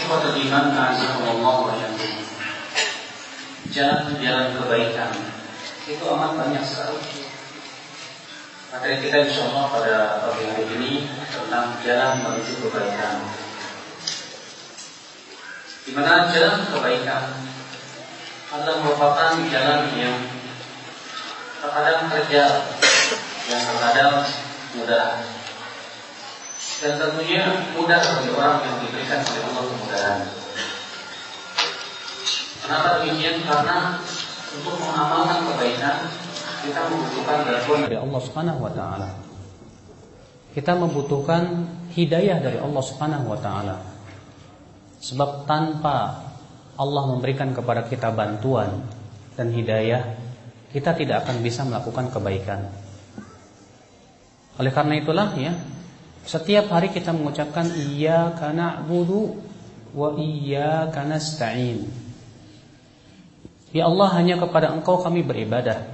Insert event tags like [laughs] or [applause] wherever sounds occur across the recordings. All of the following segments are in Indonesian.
Ikhwatul iman Allah wa Jalan-jalan kebaikan. Itu amat banyak sekali. Materi kita insya Allah pada pagi hari ini Tentang jalan menuju kebaikan. Di mana jalan kebaikan? Adalah merupakan jalan yang terkadang kerja yang terkadang mudah dan tentunya mudah bagi orang yang diberikan oleh Allah kemudahan. Kenapa demikian? Karena untuk mengamalkan kebaikan kita membutuhkan bantuan dari Allah Subhanahu wa taala. Kita membutuhkan hidayah dari Allah Subhanahu wa taala. Sebab tanpa Allah memberikan kepada kita bantuan dan hidayah, kita tidak akan bisa melakukan kebaikan. Oleh karena itulah ya, setiap hari kita mengucapkan iyyaka na'budu wa iyyaka nasta'in. Ya Allah, hanya kepada Engkau kami beribadah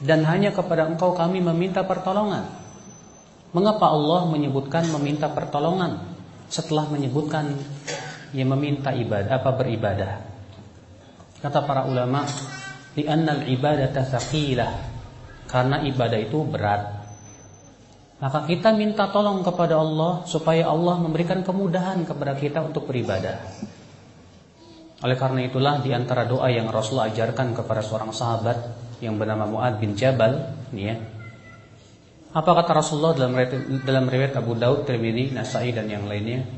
dan hanya kepada Engkau kami meminta pertolongan. Mengapa Allah menyebutkan meminta pertolongan setelah menyebutkan yang meminta ibadah apa beribadah? Kata para ulama, "Li'annal ibadata tsaqilah." Karena ibadah itu berat. Maka kita minta tolong kepada Allah supaya Allah memberikan kemudahan kepada kita untuk beribadah. Oleh karena itulah di antara doa yang Rasul ajarkan kepada seorang sahabat yang bernama Muad bin Jabal, ya. Apa kata Rasulullah dalam dalam riwayat Abu Daud, Tirmidzi, Nasai dan yang lainnya?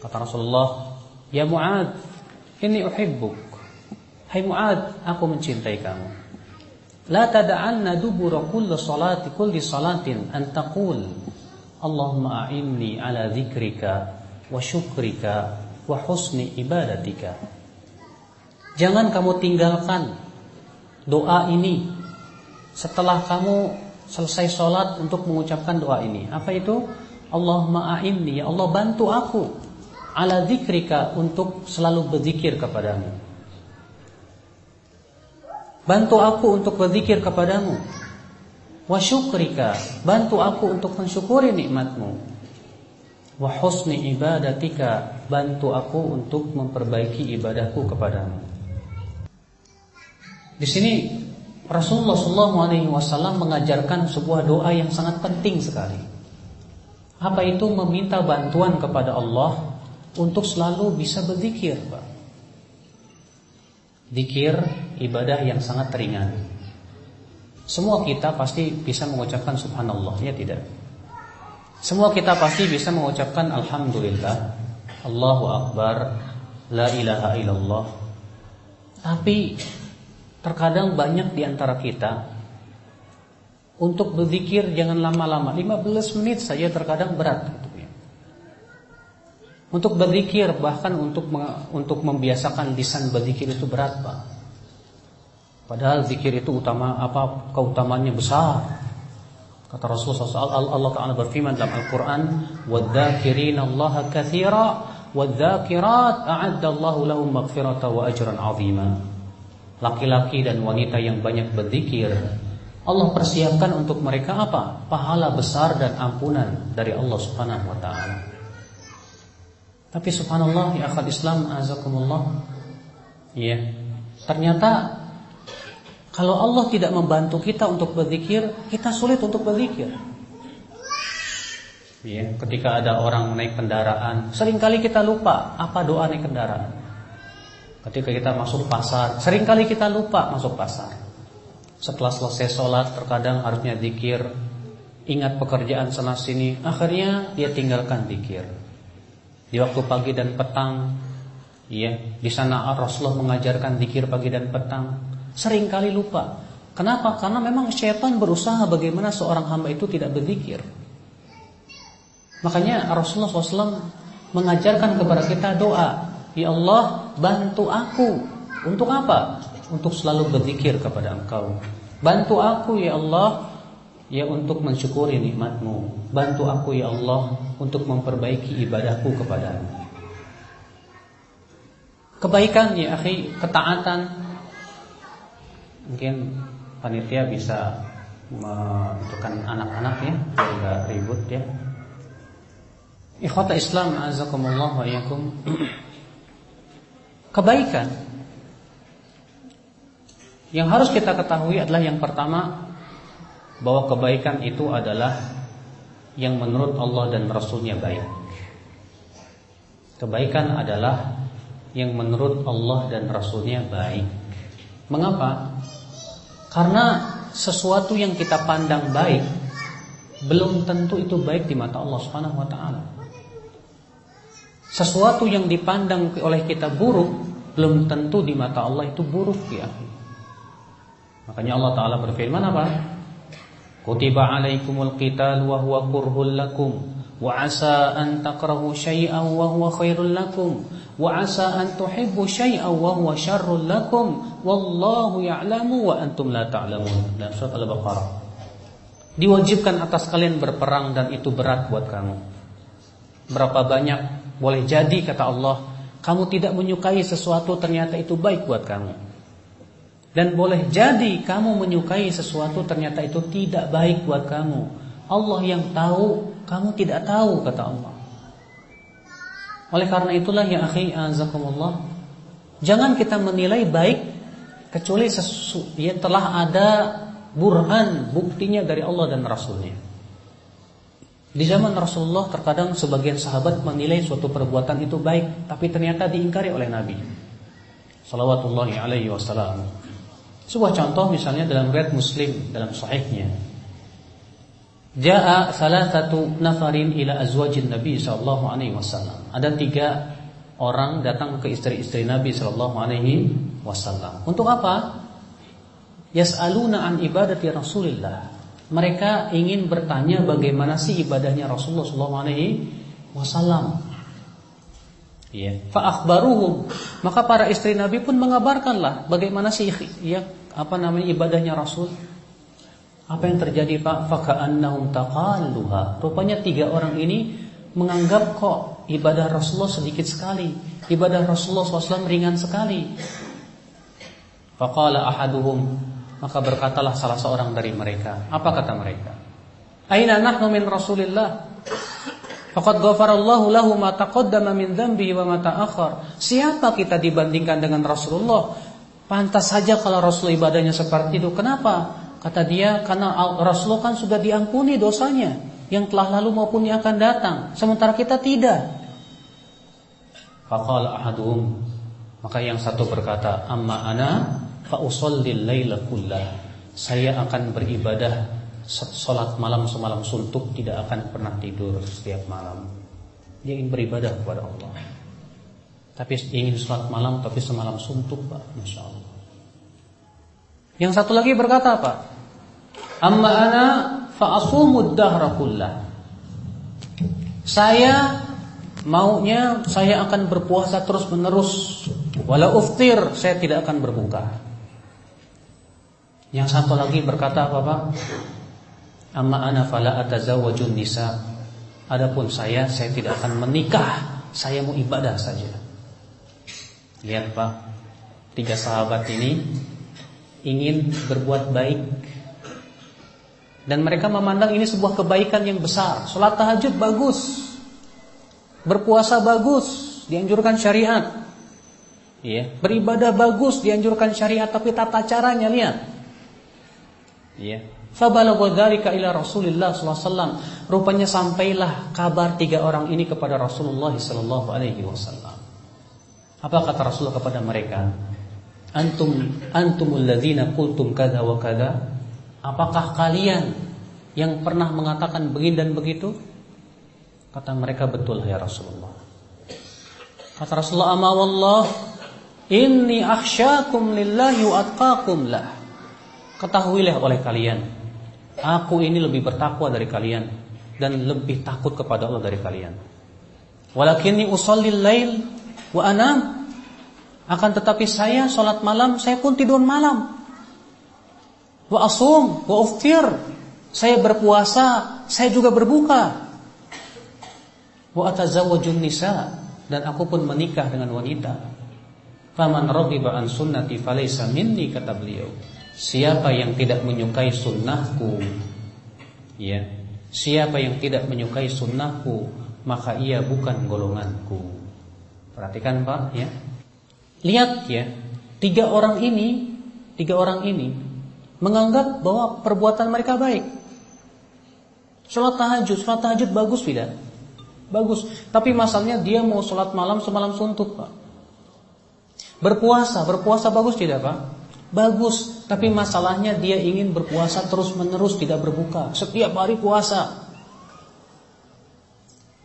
Kata Rasulullah, "Ya Muad, ini uhibbuk." Hai Muad, aku mencintai kamu. La tada'anna dubura kulli salati kulli salatin an taqul Allahumma a'inni ala dzikrika wa syukrika wa husni ibadatika. Jangan kamu tinggalkan doa ini setelah kamu selesai sholat untuk mengucapkan doa ini. Apa itu? Allahumma a'inni, ya Allah bantu aku ala dzikrika untuk selalu berzikir kepadamu Bantu aku untuk berzikir kepadamu. Wa syukrika, bantu aku untuk mensyukuri nikmatmu. Wa husni ibadatika, bantu aku untuk memperbaiki ibadahku kepadamu. Di sini Rasulullah SAW mengajarkan sebuah doa yang sangat penting sekali. Apa itu meminta bantuan kepada Allah untuk selalu bisa berzikir, Pak. Zikir ibadah yang sangat ringan. Semua kita pasti bisa mengucapkan subhanallah, ya tidak? Semua kita pasti bisa mengucapkan alhamdulillah, Allahu akbar, la ilaha illallah. Tapi terkadang banyak di antara kita untuk berzikir jangan lama-lama, 15 menit saja terkadang berat. Untuk berzikir bahkan untuk untuk membiasakan lisan berzikir itu berat, Pak. Padahal zikir itu utama apa keutamaannya besar. Kata Rasulullah SAW, Allah Taala berfirman dalam Al-Qur'an, "Wadzakirin Allah katsira wadzakirat a'adda Allah lahum maghfirata wa ajran 'azima." Laki-laki dan wanita yang banyak berzikir, Allah persiapkan untuk mereka apa? Pahala besar dan ampunan dari Allah Subhanahu wa taala. Tapi subhanallah ya akal Islam azakumullah. Ya. Ternyata kalau Allah tidak membantu kita untuk berzikir, kita sulit untuk berzikir. Ya, ketika ada orang naik kendaraan, sering kali kita lupa apa doa naik kendaraan. Ketika kita masuk pasar, sering kali kita lupa masuk pasar. Setelah selesai sholat, terkadang harusnya zikir, ingat pekerjaan sana sini, akhirnya dia tinggalkan zikir di waktu pagi dan petang. Ya, di sana Rasulullah mengajarkan zikir pagi dan petang. Sering kali lupa. Kenapa? Karena memang syaitan berusaha bagaimana seorang hamba itu tidak berzikir. Makanya Rasulullah SAW mengajarkan kepada kita doa. Ya Allah, bantu aku. Untuk apa? Untuk selalu berzikir kepada Engkau. Bantu aku ya Allah ya untuk mensyukuri nikmatmu. Bantu aku ya Allah untuk memperbaiki ibadahku kepadamu. Kebaikan ya akhi, ketaatan mungkin panitia bisa menentukan anak-anak ya biar ribut ya. Ikhwata Islam azakumullah wa iyyakum. [clears throat] Kebaikan yang harus kita ketahui adalah yang pertama bahwa kebaikan itu adalah yang menurut Allah dan Rasulnya baik. Kebaikan adalah yang menurut Allah dan Rasulnya baik. Mengapa? Karena sesuatu yang kita pandang baik belum tentu itu baik di mata Allah Subhanahu wa taala. Sesuatu yang dipandang oleh kita buruk belum tentu di mata Allah itu buruk ya. Makanya Allah taala berfirman apa? Kutiba alaikumul qital wa huwa kurhul lakum wa asa an takrahu syai'an wa huwa khairul lakum wa asa an tuhibbu syai'an wa huwa syarrul lakum wallahu ya'lamu wa antum la ta'lamun. Dan surat Al-Baqarah. Diwajibkan atas kalian berperang dan itu berat buat kamu. Berapa banyak boleh jadi kata Allah, kamu tidak menyukai sesuatu ternyata itu baik buat kamu. Dan boleh jadi kamu menyukai sesuatu ternyata itu tidak baik buat kamu. Allah yang tahu, kamu tidak tahu kata Allah. Oleh karena itulah ya akhi azakumullah, jangan kita menilai baik kecuali sesu, ya telah ada burhan buktinya dari Allah dan Rasulnya. Di zaman Rasulullah terkadang sebagian sahabat menilai suatu perbuatan itu baik, tapi ternyata diingkari oleh Nabi. Salawatullahi alaihi wasallam. Sebuah contoh misalnya dalam riwayat Muslim dalam sahihnya. Ja'a salah satu nafarin ila azwajin Nabi sallallahu alaihi wasallam. Ada tiga orang datang ke istri-istri Nabi sallallahu alaihi wasallam. Untuk apa? Yas'aluna an ibadati Rasulillah. Mereka ingin bertanya bagaimana sih ibadahnya Rasulullah sallallahu alaihi wasallam. Ya, fa akhbaruhum. Maka para istri Nabi pun mengabarkanlah bagaimana sih ya apa namanya ibadahnya Rasul. Apa yang terjadi Pak? Faka'annahum taqalluha. Rupanya tiga orang ini menganggap kok ibadah Rasulullah sedikit sekali. Ibadah Rasulullah SAW ringan sekali. Faqala ahaduhum. Maka berkatalah salah seorang dari mereka. Apa kata mereka? Aina nahnu min Rasulillah? Faqad ghafarallahu lahu ma taqaddama min dhanbi wa ma ta'akhkhar. Siapa kita dibandingkan dengan Rasulullah? Pantas saja kalau Rasul ibadahnya seperti itu. Kenapa? Kata dia, karena Rasulullah kan sudah diampuni dosanya yang telah lalu maupun yang akan datang. Sementara kita tidak. Faqala ahaduhum. Maka yang satu berkata, "Amma ana fa usallil kullah." Saya akan beribadah salat malam semalam suntuk, tidak akan pernah tidur setiap malam. Dia ingin beribadah kepada Allah. Tapi ingin sholat malam tapi semalam suntuk Pak Masya Allah Yang satu lagi berkata apa? Amma ana fa'asumud dahra kullah. Saya maunya saya akan berpuasa terus menerus Wala uftir saya tidak akan berbuka. Yang satu lagi berkata apa Pak? Amma ana fala atazawwajun nisa. Adapun saya saya tidak akan menikah. Saya mau ibadah saja. Lihat Pak, tiga sahabat ini ingin berbuat baik dan mereka memandang ini sebuah kebaikan yang besar. Salat tahajud bagus. Berpuasa bagus, dianjurkan syariat. Ya, beribadah bagus dianjurkan syariat tapi tata caranya lihat. Ya. Fabalagha dzalika ila Rasulillah wasallam. Rupanya sampailah kabar tiga orang ini kepada Rasulullah wasallam. Apa kata Rasulullah kepada mereka? Antum antumul ladzina qultum kadza wa kadza? Apakah kalian yang pernah mengatakan begini dan begitu? Kata mereka betul ya Rasulullah. Kata Rasulullah ama wallah inni akhsyakum lillahi wa atqakum lah. Ketahuilah oleh kalian, aku ini lebih bertakwa dari kalian dan lebih takut kepada Allah dari kalian. Walakinni usallil lail wa anam. Akan tetapi saya sholat malam, saya pun tidur malam. Wa asum, wa uftir. Saya berpuasa, saya juga berbuka. Wa atazawwajun nisa dan aku pun menikah dengan wanita. Faman raghiba an sunnati falaysa minni kata beliau. Siapa yang tidak menyukai sunnahku, ya. Siapa yang tidak menyukai sunnahku, maka ia bukan golonganku. Perhatikan Pak, ya. Lihat ya, tiga orang ini, tiga orang ini menganggap bahwa perbuatan mereka baik. Sholat tahajud, sholat tahajud bagus tidak? Bagus. Tapi masalahnya dia mau sholat malam semalam suntuk Pak. Berpuasa, berpuasa bagus tidak Pak? Bagus. Tapi masalahnya dia ingin berpuasa terus menerus tidak berbuka. Setiap hari puasa.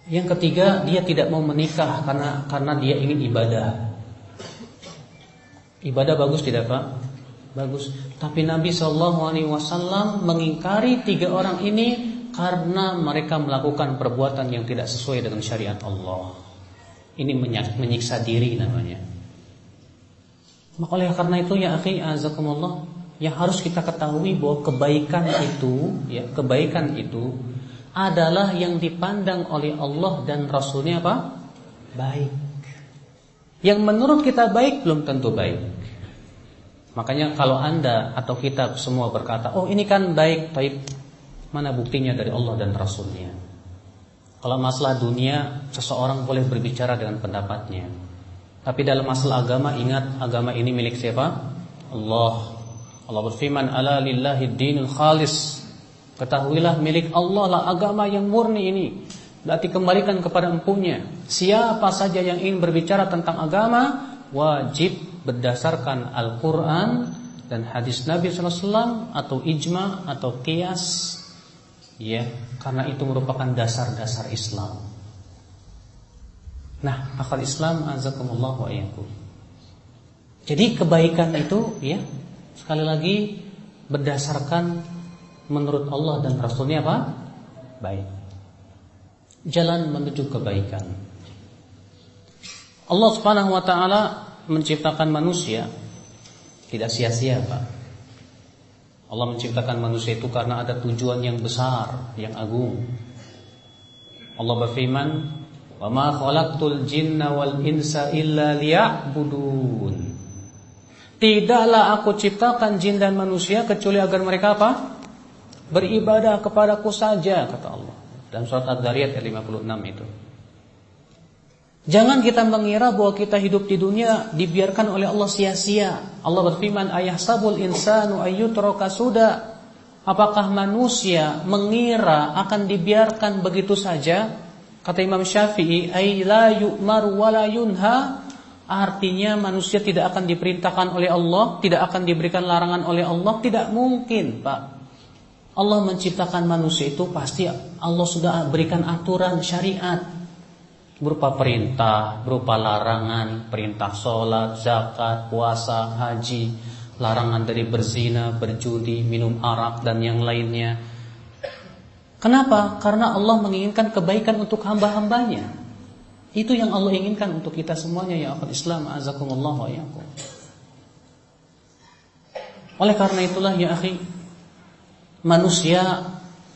Yang ketiga dia tidak mau menikah karena karena dia ingin ibadah. Ibadah bagus tidak Pak? Bagus. Tapi Nabi Wasallam mengingkari tiga orang ini karena mereka melakukan perbuatan yang tidak sesuai dengan syariat Allah. Ini menyiksa diri namanya. Maka oleh karena itu ya akhi azakumullah, yang harus kita ketahui bahwa kebaikan itu, ya, kebaikan itu adalah yang dipandang oleh Allah dan Rasulnya apa? Baik. Yang menurut kita baik belum tentu baik. Makanya kalau anda atau kita semua berkata, oh ini kan baik, baik Mana buktinya dari Allah dan Rasulnya? Kalau masalah dunia Seseorang boleh berbicara dengan pendapatnya. Tapi dalam masalah agama Ingat agama ini milik siapa? Allah. Allah berfirman Ala lillahi dinul khalis. Ketahuilah milik Allah lah agama yang murni ini Berarti kembalikan kepada empunya Siapa saja yang ingin berbicara tentang agama Wajib berdasarkan Al-Quran dan hadis Nabi SAW atau ijma atau kias ya karena itu merupakan dasar-dasar Islam. Nah, akal Islam azakumullah wa iyyakum. Jadi kebaikan itu ya sekali lagi berdasarkan menurut Allah dan Rasulnya apa? Baik. Jalan menuju kebaikan. Allah Subhanahu wa taala menciptakan manusia tidak sia-sia, Pak. Allah menciptakan manusia itu karena ada tujuan yang besar, yang agung. Allah berfirman, "Wa ma khalaqtul jinna wal insa illa liya'budun." Tidaklah aku ciptakan jin dan manusia kecuali agar mereka apa? Beribadah kepadaku saja, kata Allah. Dan surat Ad-Dariyat ayat 56 itu. Jangan kita mengira bahwa kita hidup di dunia dibiarkan oleh Allah sia-sia. Allah berfirman, "Ayah sabul insanu ayyutraka sudah." Apakah manusia mengira akan dibiarkan begitu saja? Kata Imam Syafi'i, "Ay la yu'mar wa la yunha." Artinya manusia tidak akan diperintahkan oleh Allah, tidak akan diberikan larangan oleh Allah, tidak mungkin, Pak. Allah menciptakan manusia itu pasti Allah sudah berikan aturan syariat berupa perintah, berupa larangan, perintah sholat, zakat, puasa, haji, larangan dari berzina, berjudi, minum arak dan yang lainnya. Kenapa? Karena Allah menginginkan kebaikan untuk hamba-hambanya. Itu yang Allah inginkan untuk kita semuanya ya akal Islam azakumullah wa. Oleh karena itulah ya akhi, manusia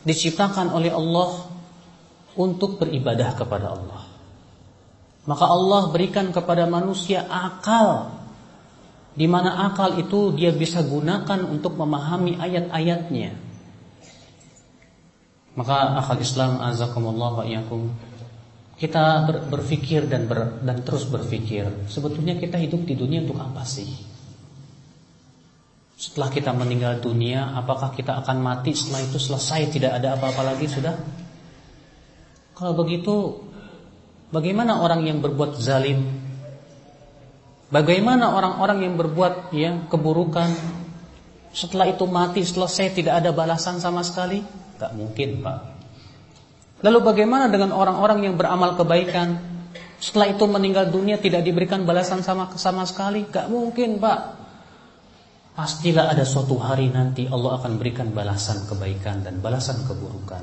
diciptakan oleh Allah untuk beribadah kepada Allah. Maka Allah berikan kepada manusia akal di mana akal itu dia bisa gunakan untuk memahami ayat-ayatnya. Maka akal Islam azakumullah wa iyakum kita ber, berpikir dan ber, dan terus berpikir, sebetulnya kita hidup di dunia untuk apa sih? Setelah kita meninggal dunia, apakah kita akan mati setelah itu selesai tidak ada apa-apa lagi sudah? Kalau begitu Bagaimana orang yang berbuat zalim? Bagaimana orang-orang yang berbuat ya keburukan setelah itu mati selesai tidak ada balasan sama sekali? Tak mungkin, Pak. Lalu bagaimana dengan orang-orang yang beramal kebaikan setelah itu meninggal dunia tidak diberikan balasan sama sama sekali? Tak mungkin, Pak. Pastilah ada suatu hari nanti Allah akan berikan balasan kebaikan dan balasan keburukan.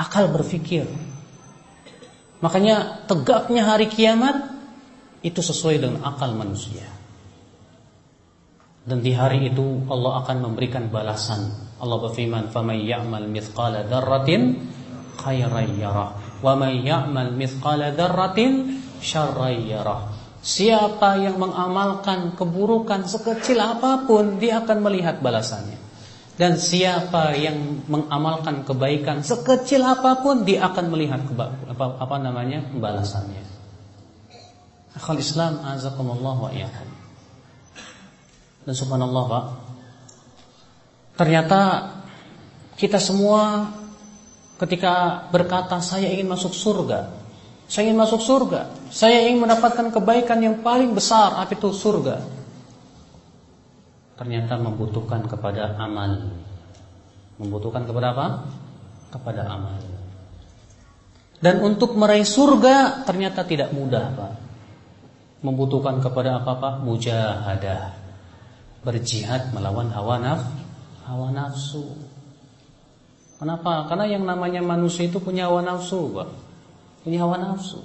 Akal berpikir Makanya tegaknya hari kiamat itu sesuai dengan akal manusia. Dan di hari itu Allah akan memberikan balasan. Allah berfirman, "Faman ya'mal mithqala dzarratin khairan yarah, wa man ya'mal mithqala dzarratin syarran yarah." Siapa yang mengamalkan keburukan sekecil apa pun, dia akan melihat balasannya. Dan siapa yang mengamalkan kebaikan sekecil apa pun, dia akan melihat apa, apa namanya balasannya. Akhal Islam azakumullah wa iyyakum. Dan subhanallah Pak Ternyata Kita semua Ketika berkata saya ingin masuk surga Saya ingin masuk surga Saya ingin mendapatkan kebaikan yang paling besar Apa itu surga Ternyata membutuhkan kepada amal Membutuhkan kepada apa? Kepada amal Dan untuk meraih surga Ternyata tidak mudah Pak Membutuhkan kepada apa Pak? Mujahadah berjihad melawan hawa naf hawa nafsu. Kenapa? Karena yang namanya manusia itu punya hawa nafsu, Pak. Punya hawa nafsu.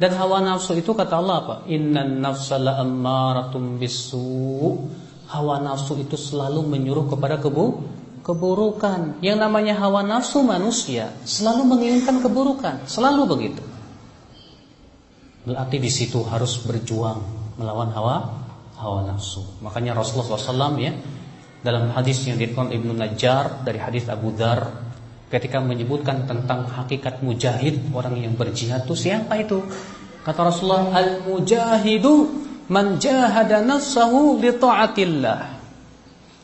Dan hawa nafsu itu kata Allah apa? Innan nafsa la'ammaratum bisu. Hawa nafsu itu selalu menyuruh kepada kebu keburukan. Yang namanya hawa nafsu manusia selalu menginginkan keburukan, selalu begitu. Berarti di situ harus berjuang melawan hawa hawa nafsu. Makanya Rasulullah SAW ya dalam hadis yang diriwayatkan Ibnu Najjar dari hadis Abu Dhar ketika menyebutkan tentang hakikat mujahid orang yang berjihad itu siapa itu? Kata Rasulullah al-mujahidu man jahada nafsahu li taatillah.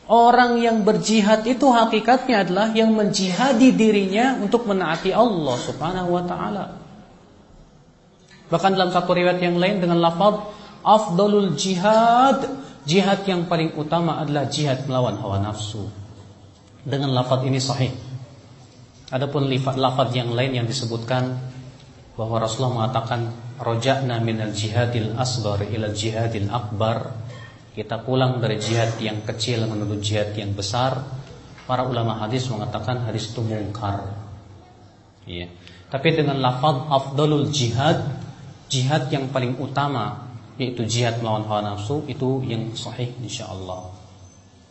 Orang yang berjihad itu hakikatnya adalah yang menjihadi dirinya untuk menaati Allah Subhanahu wa taala. Bahkan dalam satu riwayat yang lain dengan lafaz afdalul jihad jihad yang paling utama adalah jihad melawan hawa nafsu dengan lafaz ini sahih adapun lafaz yang lain yang disebutkan bahwa Rasulullah mengatakan roja'na minal jihadil asbar ila jihadil akbar. Kita pulang dari jihad yang kecil menuju jihad yang besar. Para ulama hadis mengatakan hadis itu mungkar. Iya. Tapi dengan lafaz afdalul jihad jihad yang paling utama yaitu jihad melawan hawa nafsu itu yang sahih insyaallah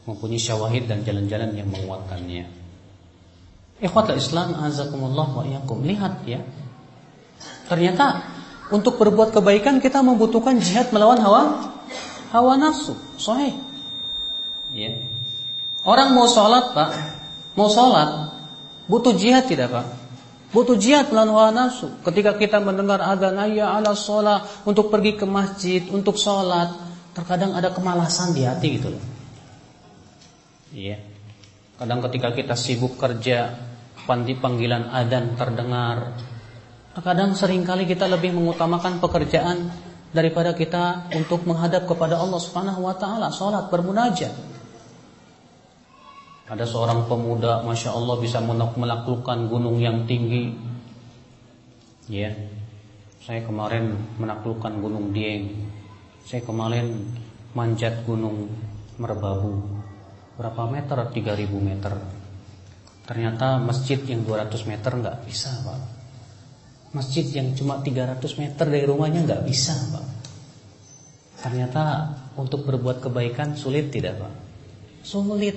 mempunyai syawahid dan jalan-jalan yang menguatkannya. Ikhwatul Islam azakumullah wa iyyakum. Lihat ya. Ternyata untuk berbuat kebaikan kita membutuhkan jihad melawan hawa hawa nafsu. Sahih. Ya. Orang mau sholat Pak, mau sholat butuh jihad tidak Pak? Butuh jihad melawan hawa nafsu. Ketika kita mendengar adzan ayya ala sholat untuk pergi ke masjid, untuk sholat, terkadang ada kemalasan di hati gitu loh. Iya. Kadang ketika kita sibuk kerja, panggilan adzan terdengar. Terkadang sering kali kita lebih mengutamakan pekerjaan daripada kita untuk menghadap kepada Allah Subhanahu wa taala, salat bermunajat. Ada seorang pemuda, masya Allah bisa menaklukkan gunung yang tinggi. Ya, saya kemarin menaklukkan gunung Dieng. Saya kemarin manjat gunung Merbabu. Berapa meter? 3000 meter. Ternyata masjid yang 200 meter nggak bisa, Pak. Masjid yang cuma 300 meter dari rumahnya nggak bisa, Pak. Ternyata untuk berbuat kebaikan sulit tidak, Pak? Sulit.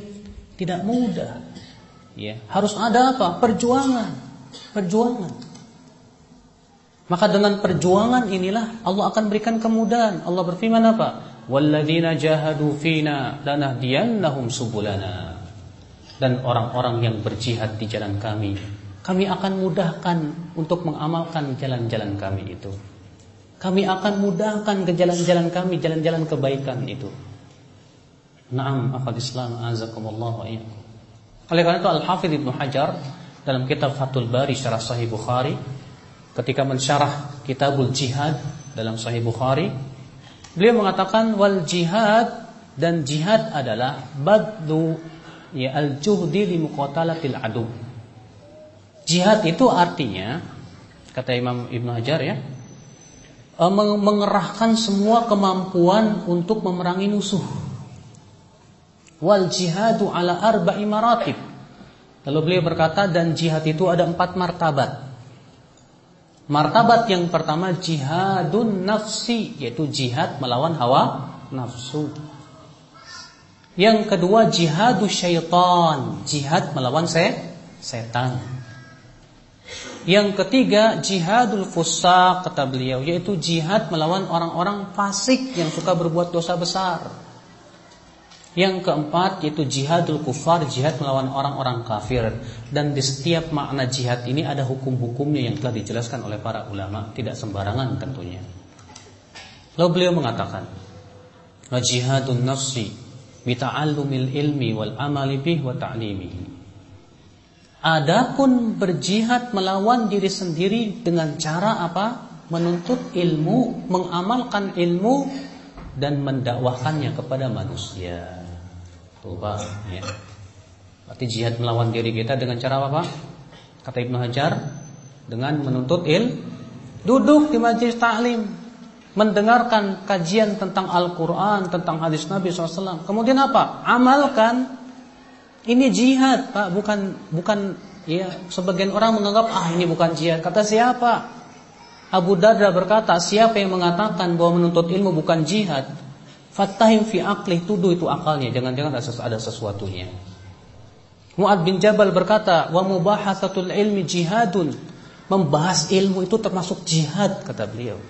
Tidak mudah. Ya, harus ada apa? Perjuangan. Perjuangan. Maka dengan perjuangan inilah Allah akan berikan kemudahan. Allah berfirman apa? Walladzina jahadu fina lanahdiyannahum subulana. Dan orang-orang yang berjihad di jalan kami, kami akan mudahkan untuk mengamalkan jalan-jalan kami itu. Kami akan mudahkan ke jalan-jalan kami, jalan-jalan kebaikan itu. Naam akal Islam azakumullah wa iyyakum. Oleh karena itu Al-Hafidz Ibnu Hajar dalam kitab Fathul Bari syarah Sahih Bukhari ketika mensyarah Kitabul Jihad dalam Sahih Bukhari beliau mengatakan wal jihad dan jihad adalah badlu ya al-juhdi li muqatalatil adu. Jihad itu artinya kata Imam Ibnu Hajar ya eh, mengerahkan semua kemampuan untuk memerangi musuh wal jihadu ala arba'i maratib. Lalu beliau berkata dan jihad itu ada empat martabat. Martabat yang pertama jihadun nafsi yaitu jihad melawan hawa nafsu. Yang kedua jihadus syaitan, jihad melawan se setan. Yang ketiga jihadul fusaq kata beliau yaitu jihad melawan orang-orang fasik yang suka berbuat dosa besar. Yang keempat yaitu jihadul kufar, jihad melawan orang-orang kafir. Dan di setiap makna jihad ini ada hukum-hukumnya yang telah dijelaskan oleh para ulama, tidak sembarangan tentunya. Lalu beliau mengatakan, "Wa jihadun nafsi bi ta'allumil ilmi wal amali bih wa ta'limihi." Adapun berjihad melawan diri sendiri dengan cara apa? Menuntut ilmu, mengamalkan ilmu dan mendakwahkannya kepada manusia. Tuh ya. Berarti jihad melawan diri kita dengan cara apa Kata Ibnu Hajar, dengan menuntut il, duduk di majlis taklim, mendengarkan kajian tentang Al-Quran, tentang hadis Nabi SAW. Kemudian apa? Amalkan. Ini jihad, Pak, bukan bukan ya sebagian orang menganggap ah ini bukan jihad. Kata siapa? Abu Darda berkata, siapa yang mengatakan bahwa menuntut ilmu bukan jihad, Fatahim fi akli tuduh itu akalnya, jangan-jangan ada sesuatunya. Mu'ad bin Jabal berkata, "Wa mubahasatul ilmi jihadun." Membahas ilmu itu termasuk jihad kata beliau.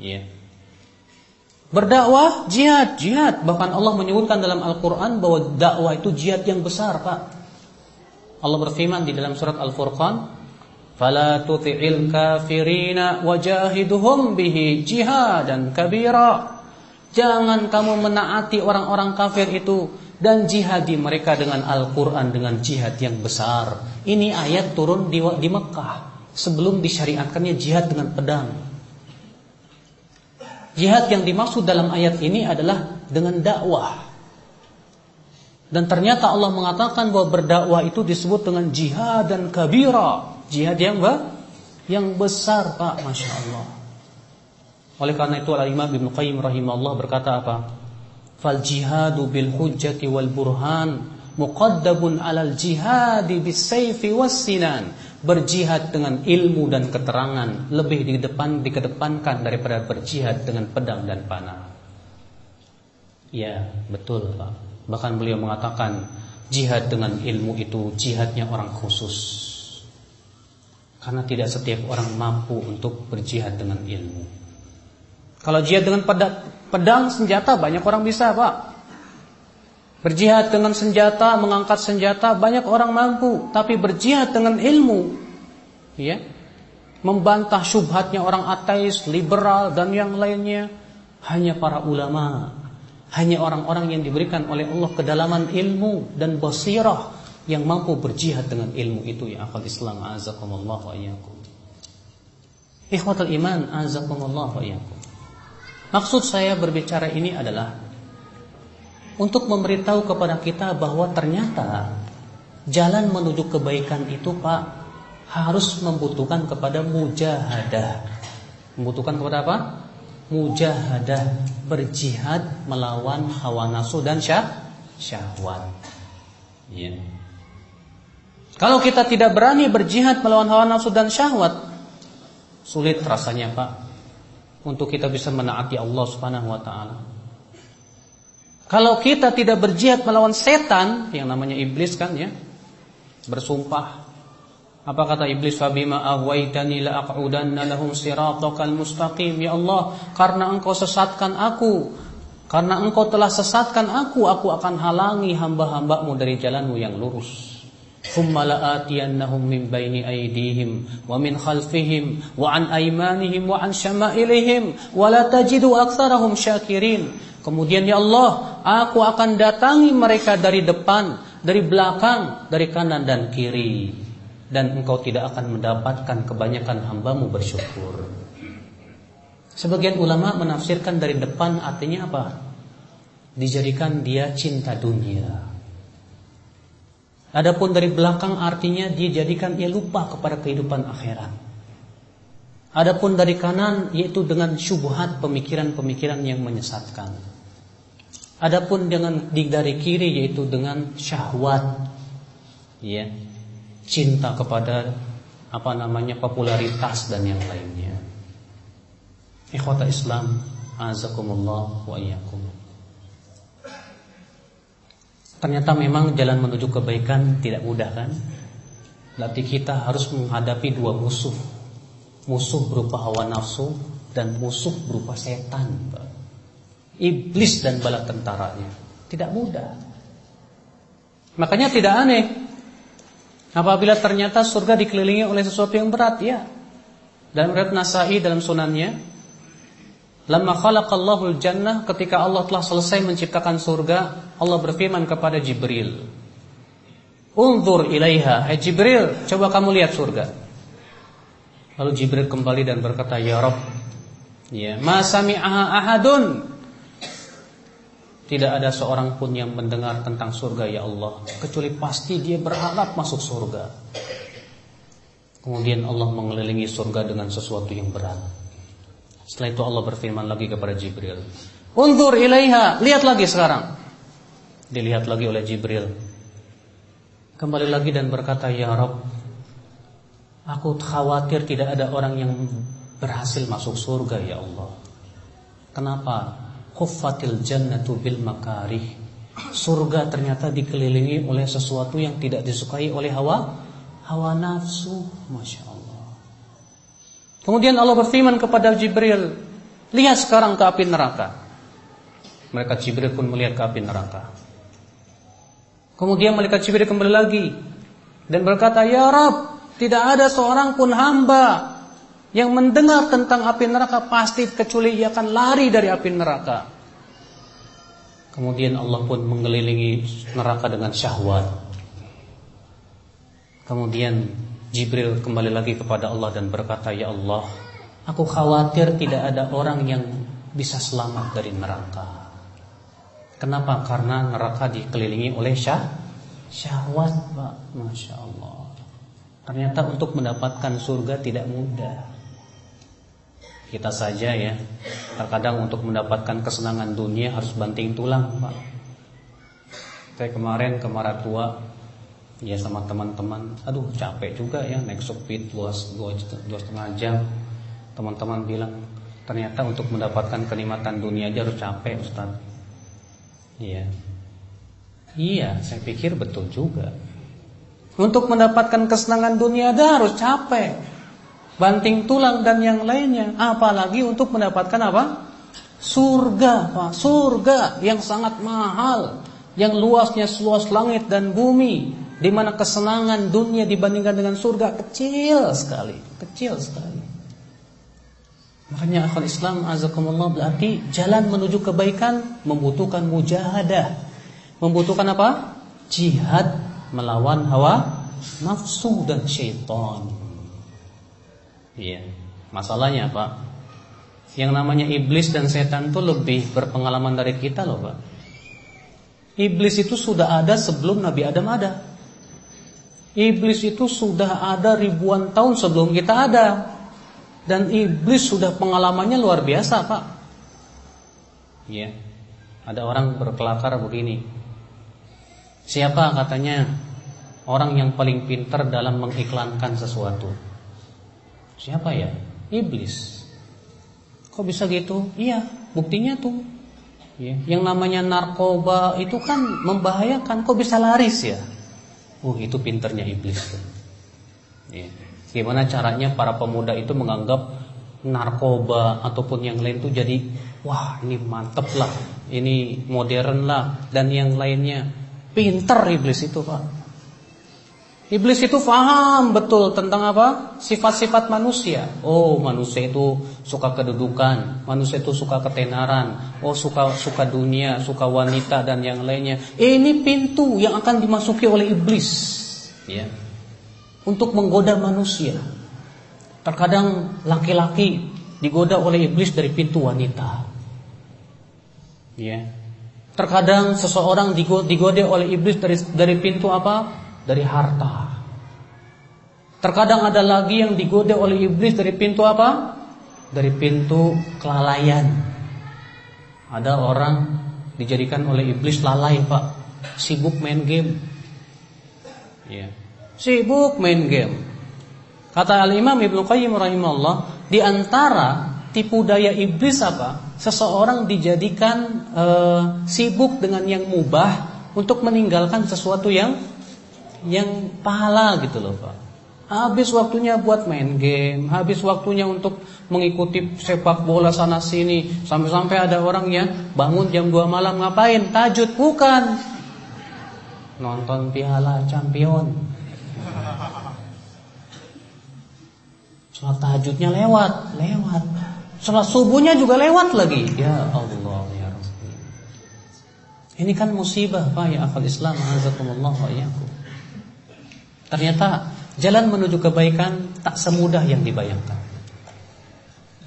Yeah. Berdakwah jihad, jihad. Bahkan Allah menyebutkan dalam Al-Qur'an bahwa dakwah itu jihad yang besar, Pak. Allah berfirman di dalam surat Al-Furqan, "Fala tuti'il kafirina wajahiduhum bihi jihadan kabira." Jangan kamu menaati orang-orang kafir itu dan jihadi mereka dengan Al-Quran dengan jihad yang besar. Ini ayat turun di, di Mekah sebelum disyariatkannya jihad dengan pedang. Jihad yang dimaksud dalam ayat ini adalah dengan dakwah. Dan ternyata Allah mengatakan bahwa berdakwah itu disebut dengan jihad dan kabira. Jihad yang yang besar, Pak, masya Allah. Oleh karena itu Al-Imam Ibnu Qayyim rahimahullah berkata apa? Fal jihadu bil hujjati wal burhan muqaddabun alal jihadi bis sayfi was sinan. Berjihad dengan ilmu dan keterangan lebih di depan dikedepankan daripada berjihad dengan pedang dan panah. Ya, betul, Pak. Bahkan beliau mengatakan jihad dengan ilmu itu jihadnya orang khusus. Karena tidak setiap orang mampu untuk berjihad dengan ilmu. Kalau jihad dengan pedang, pedang senjata banyak orang bisa, Pak. Berjihad dengan senjata, mengangkat senjata banyak orang mampu, tapi berjihad dengan ilmu, ya, membantah syubhatnya orang ateis, liberal dan yang lainnya hanya para ulama, hanya orang-orang yang diberikan oleh Allah kedalaman ilmu dan basirah yang mampu berjihad dengan ilmu itu ya akal Islam azakumullah wa iyyakum. Ikhwatul iman azakumullah wa iyyakum. Maksud saya berbicara ini adalah untuk memberitahu kepada kita bahwa ternyata jalan menuju kebaikan itu Pak harus membutuhkan kepada mujahadah. Membutuhkan kepada apa? Mujahadah, berjihad melawan hawa nafsu dan syah, syahwat. Ya. Kalau kita tidak berani berjihad melawan hawa nafsu dan syahwat, sulit rasanya Pak untuk kita bisa menaati Allah Subhanahu wa taala. Kalau kita tidak berjihad melawan setan yang namanya iblis kan ya, bersumpah. Apa kata iblis? Fabima ahwaitani la aqudanna lahum siratakal mustaqim. Ya Allah karena engkau sesatkan aku karena engkau telah sesatkan aku aku akan halangi hamba-hambamu dari jalanmu yang lurus ثم لآتينهم من بين أيديهم ومن خلفهم وعن أيمانهم وعن شمائلهم ولا تجد أكثرهم شاكرين Kemudian ya Allah, aku akan datangi mereka dari depan, dari belakang, dari kanan dan kiri. Dan engkau tidak akan mendapatkan kebanyakan hambamu bersyukur. Sebagian ulama menafsirkan dari depan artinya apa? Dijadikan dia cinta dunia. Adapun dari belakang artinya dia jadikan ia lupa kepada kehidupan akhirat. Adapun dari kanan yaitu dengan syubhat pemikiran-pemikiran yang menyesatkan. Adapun dengan dari kiri yaitu dengan syahwat. Ya. Cinta kepada apa namanya popularitas dan yang lainnya. Ikhwata Islam, azakumullah wa iyyakum. Ternyata memang jalan menuju kebaikan tidak mudah kan? Berarti kita harus menghadapi dua musuh. Musuh berupa hawa nafsu dan musuh berupa setan. Iblis dan bala tentaranya. Tidak mudah. Makanya tidak aneh apabila ternyata surga dikelilingi oleh sesuatu yang berat ya. Dalam riwayat Nasa'i dalam sunannya Lama khalaqallahu jannah ketika Allah telah selesai menciptakan surga, Allah berfirman kepada Jibril, "Unzur ilaiha, hai Jibril, coba kamu lihat surga." Lalu Jibril kembali dan berkata, "Ya Rabb, ya, ma sami'aha ahadun." Tidak ada seorang pun yang mendengar tentang surga ya Allah, kecuali pasti dia berharap masuk surga. Kemudian Allah mengelilingi surga dengan sesuatu yang berat. Setelah itu Allah berfirman lagi kepada Jibril. Undur ilaiha, lihat lagi sekarang. Dilihat lagi oleh Jibril. Kembali lagi dan berkata, Ya Rob, aku khawatir tidak ada orang yang berhasil masuk surga ya Allah. Kenapa? Khuffatil jannatu bil makarih. Surga ternyata dikelilingi oleh sesuatu yang tidak disukai oleh hawa hawa nafsu. Masya Allah. Kemudian Allah berfirman kepada Jibril, lihat sekarang ke api neraka. Mereka Jibril pun melihat ke api neraka. Kemudian mereka Jibril kembali lagi dan berkata, Ya Rab, tidak ada seorang pun hamba yang mendengar tentang api neraka pasti kecuali ia akan lari dari api neraka. Kemudian Allah pun mengelilingi neraka dengan syahwat. Kemudian Jibril kembali lagi kepada Allah dan berkata, "Ya Allah, aku khawatir tidak ada orang yang bisa selamat dari neraka." Kenapa? Karena neraka dikelilingi oleh syah syahwat, Pak. Masya Allah. Ternyata untuk mendapatkan surga tidak mudah. Kita saja ya, terkadang untuk mendapatkan kesenangan dunia harus banting tulang, Pak. Saya kemarin ke Maratua ya sama teman-teman. Aduh capek juga ya naik speed dua, dua setengah jam. Teman-teman bilang ternyata untuk mendapatkan kenikmatan dunia aja harus capek Ustaz iya. Iya saya pikir betul juga. Untuk mendapatkan kesenangan dunia ada harus capek. Banting tulang dan yang lainnya. Apalagi untuk mendapatkan apa? Surga Pak. Surga yang sangat mahal yang luasnya seluas langit dan bumi di mana kesenangan dunia dibandingkan dengan surga kecil sekali, kecil sekali. Makanya akal Islam azakumullah berarti jalan menuju kebaikan membutuhkan mujahadah. Membutuhkan apa? Jihad melawan hawa nafsu dan syaitan. Iya. Masalahnya apa? Yang namanya iblis dan setan itu lebih berpengalaman dari kita loh, Pak. Iblis itu sudah ada sebelum Nabi Adam ada. Iblis itu sudah ada ribuan tahun sebelum kita ada. Dan iblis sudah pengalamannya luar biasa, Pak. Ya. Ada orang berkelakar begini. Siapa katanya orang yang paling pintar dalam mengiklankan sesuatu? Siapa ya? Iblis. Kok bisa gitu? Iya, buktinya tuh. Ya. Yang namanya narkoba itu kan membahayakan. Kok bisa laris ya? Oh itu pinternya iblis ya. Gimana caranya para pemuda itu menganggap narkoba ataupun yang lain itu jadi wah ini mantep lah, ini modern lah dan yang lainnya. Pinter iblis itu pak. Iblis itu faham betul tentang apa? Sifat-sifat manusia. Oh, manusia itu suka kedudukan, manusia itu suka ketenaran, oh suka suka dunia, suka wanita dan yang lainnya. Ini pintu yang akan dimasuki oleh iblis, ya. Untuk menggoda manusia. Terkadang laki-laki digoda oleh iblis dari pintu wanita. Ya. Terkadang seseorang digoda oleh iblis dari dari pintu apa? Dari harta. Terkadang ada lagi yang digoda oleh iblis dari pintu apa? Dari pintu kelalaian. Ada orang dijadikan oleh iblis lalai, Pak. Sibuk main game. Ya. Sibuk main game. Kata Al-Imam Ibnu Qayyim rahimahullah, di antara tipu daya iblis apa? Seseorang dijadikan e, sibuk dengan yang mubah untuk meninggalkan sesuatu yang yang pahala gitu loh, Pak. Habis waktunya buat main game, habis waktunya untuk mengikuti sepak bola sana sini, sampai-sampai ada orang yang bangun jam 2 malam ngapain? Tajud bukan. Nonton piala champion. Sholat tahajudnya lewat, lewat. Sholat subuhnya juga lewat lagi. Ya Allah ya Rabbi. Ini kan musibah Pak ya akal Islam azakumullah wa iyyakum. Ternyata jalan menuju kebaikan tak semudah yang dibayangkan.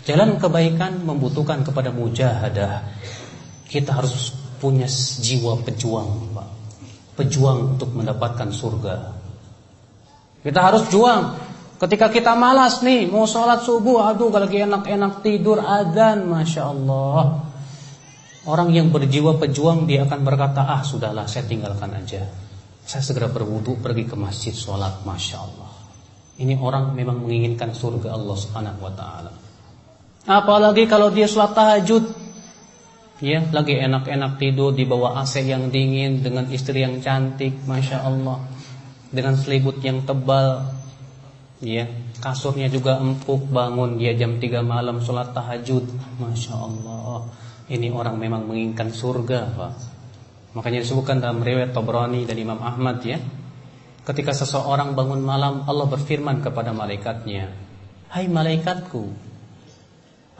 Jalan kebaikan membutuhkan kepada mujahadah. Kita harus punya jiwa pejuang, Pak. Pejuang untuk mendapatkan surga. Kita harus juang Ketika kita malas nih mau sholat subuh, aduh lagi enak-enak tidur adzan, masya Allah. Orang yang berjiwa pejuang dia akan berkata, ah sudahlah saya tinggalkan aja. Saya segera berwudu pergi ke masjid sholat, masya Allah. Ini orang memang menginginkan surga Allah Subhanahu Wa Taala. Apalagi kalau dia sholat tahajud, ya lagi enak-enak tidur di bawah AC yang dingin dengan istri yang cantik, masya Allah, dengan selimut yang tebal, ya kasurnya juga empuk bangun dia jam 3 malam sholat tahajud. Masya Allah. Ini orang memang menginginkan surga pak makanya disebutkan dalam riwayat Tabrani dan Imam Ahmad ya ketika seseorang bangun malam Allah berfirman kepada malaikatnya hai malaikatku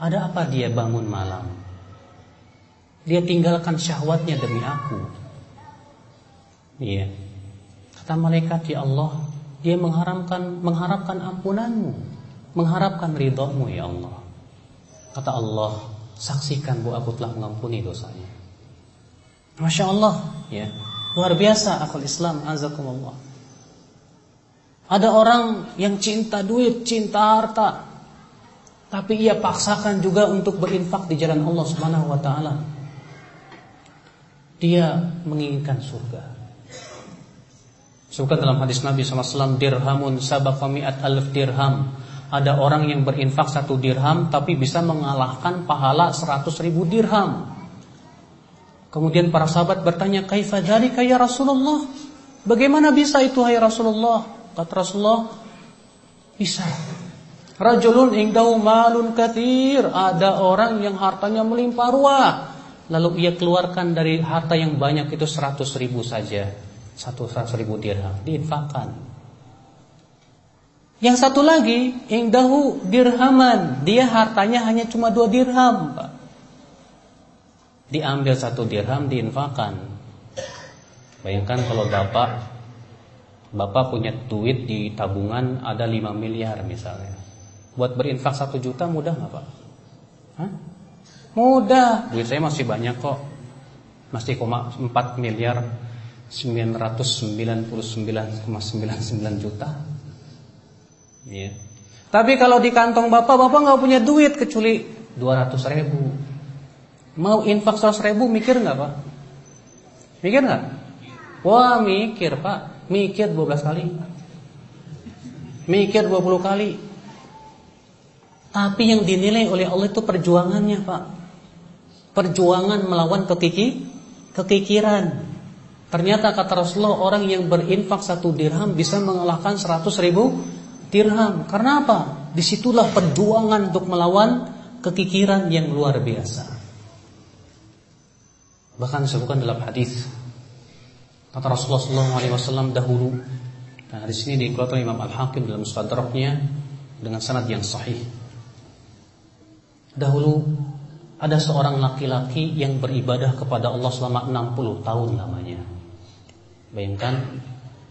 ada apa dia bangun malam dia tinggalkan syahwatnya demi aku iya kata malaikat ya Allah dia mengharapkan mengharapkan ampunanmu, mengharapkan ridhomu ya Allah. Kata Allah, saksikan bahwa aku telah mengampuni dosanya. Masya Allah, ya luar biasa akal Islam azakumullah. Ada orang yang cinta duit, cinta harta, tapi ia paksakan juga untuk berinfak di jalan Allah Subhanahu wa taala. Dia menginginkan surga. Sebutkan dalam hadis Nabi SAW dirhamun sabaqamiat alf dirham. Ada orang yang berinfak satu dirham tapi bisa mengalahkan pahala seratus ribu dirham. Kemudian para sahabat bertanya, "Kaifa dzalika ya Rasulullah?" Bagaimana bisa itu hai Rasulullah? Kata Rasulullah, bisa. Rajulun ingdahu malun kathir. Ada orang yang hartanya melimpah ruah. Lalu ia keluarkan dari harta yang banyak itu seratus ribu saja satu seratus ribu dirham diinfakkan. Yang satu lagi, ingdahu dirhaman, dia hartanya hanya cuma dua dirham, Pak. Diambil satu dirham diinfakkan. Bayangkan kalau bapak, bapak punya duit di tabungan ada lima miliar misalnya. Buat berinfak satu juta mudah nggak Pak? Hah? Mudah. Duit saya masih banyak kok. Masih koma 4 miliar 999,99 juta. Ya. Tapi kalau di kantong bapak, bapak nggak punya duit kecuali 200 ribu. Mau infak 100 ribu mikir nggak pak? Mikir nggak? Wah mikir pak, mikir 12 kali. Mikir 20 kali. Tapi yang dinilai oleh Allah itu perjuangannya pak. Perjuangan melawan kekiki, kekikiran. Ternyata kata Rasulullah orang yang berinfak satu dirham bisa mengalahkan seratus ribu dirham. Karena apa? Di situlah perjuangan untuk melawan kekikiran yang luar biasa. Bahkan disebutkan dalam hadis kata Rasulullah SAW dahulu. Nah, di sini dikeluarkan Imam Al Hakim dalam Mustadraknya dengan sanad yang sahih. Dahulu ada seorang laki-laki yang beribadah kepada Allah selama 60 tahun lamanya. Bayangkan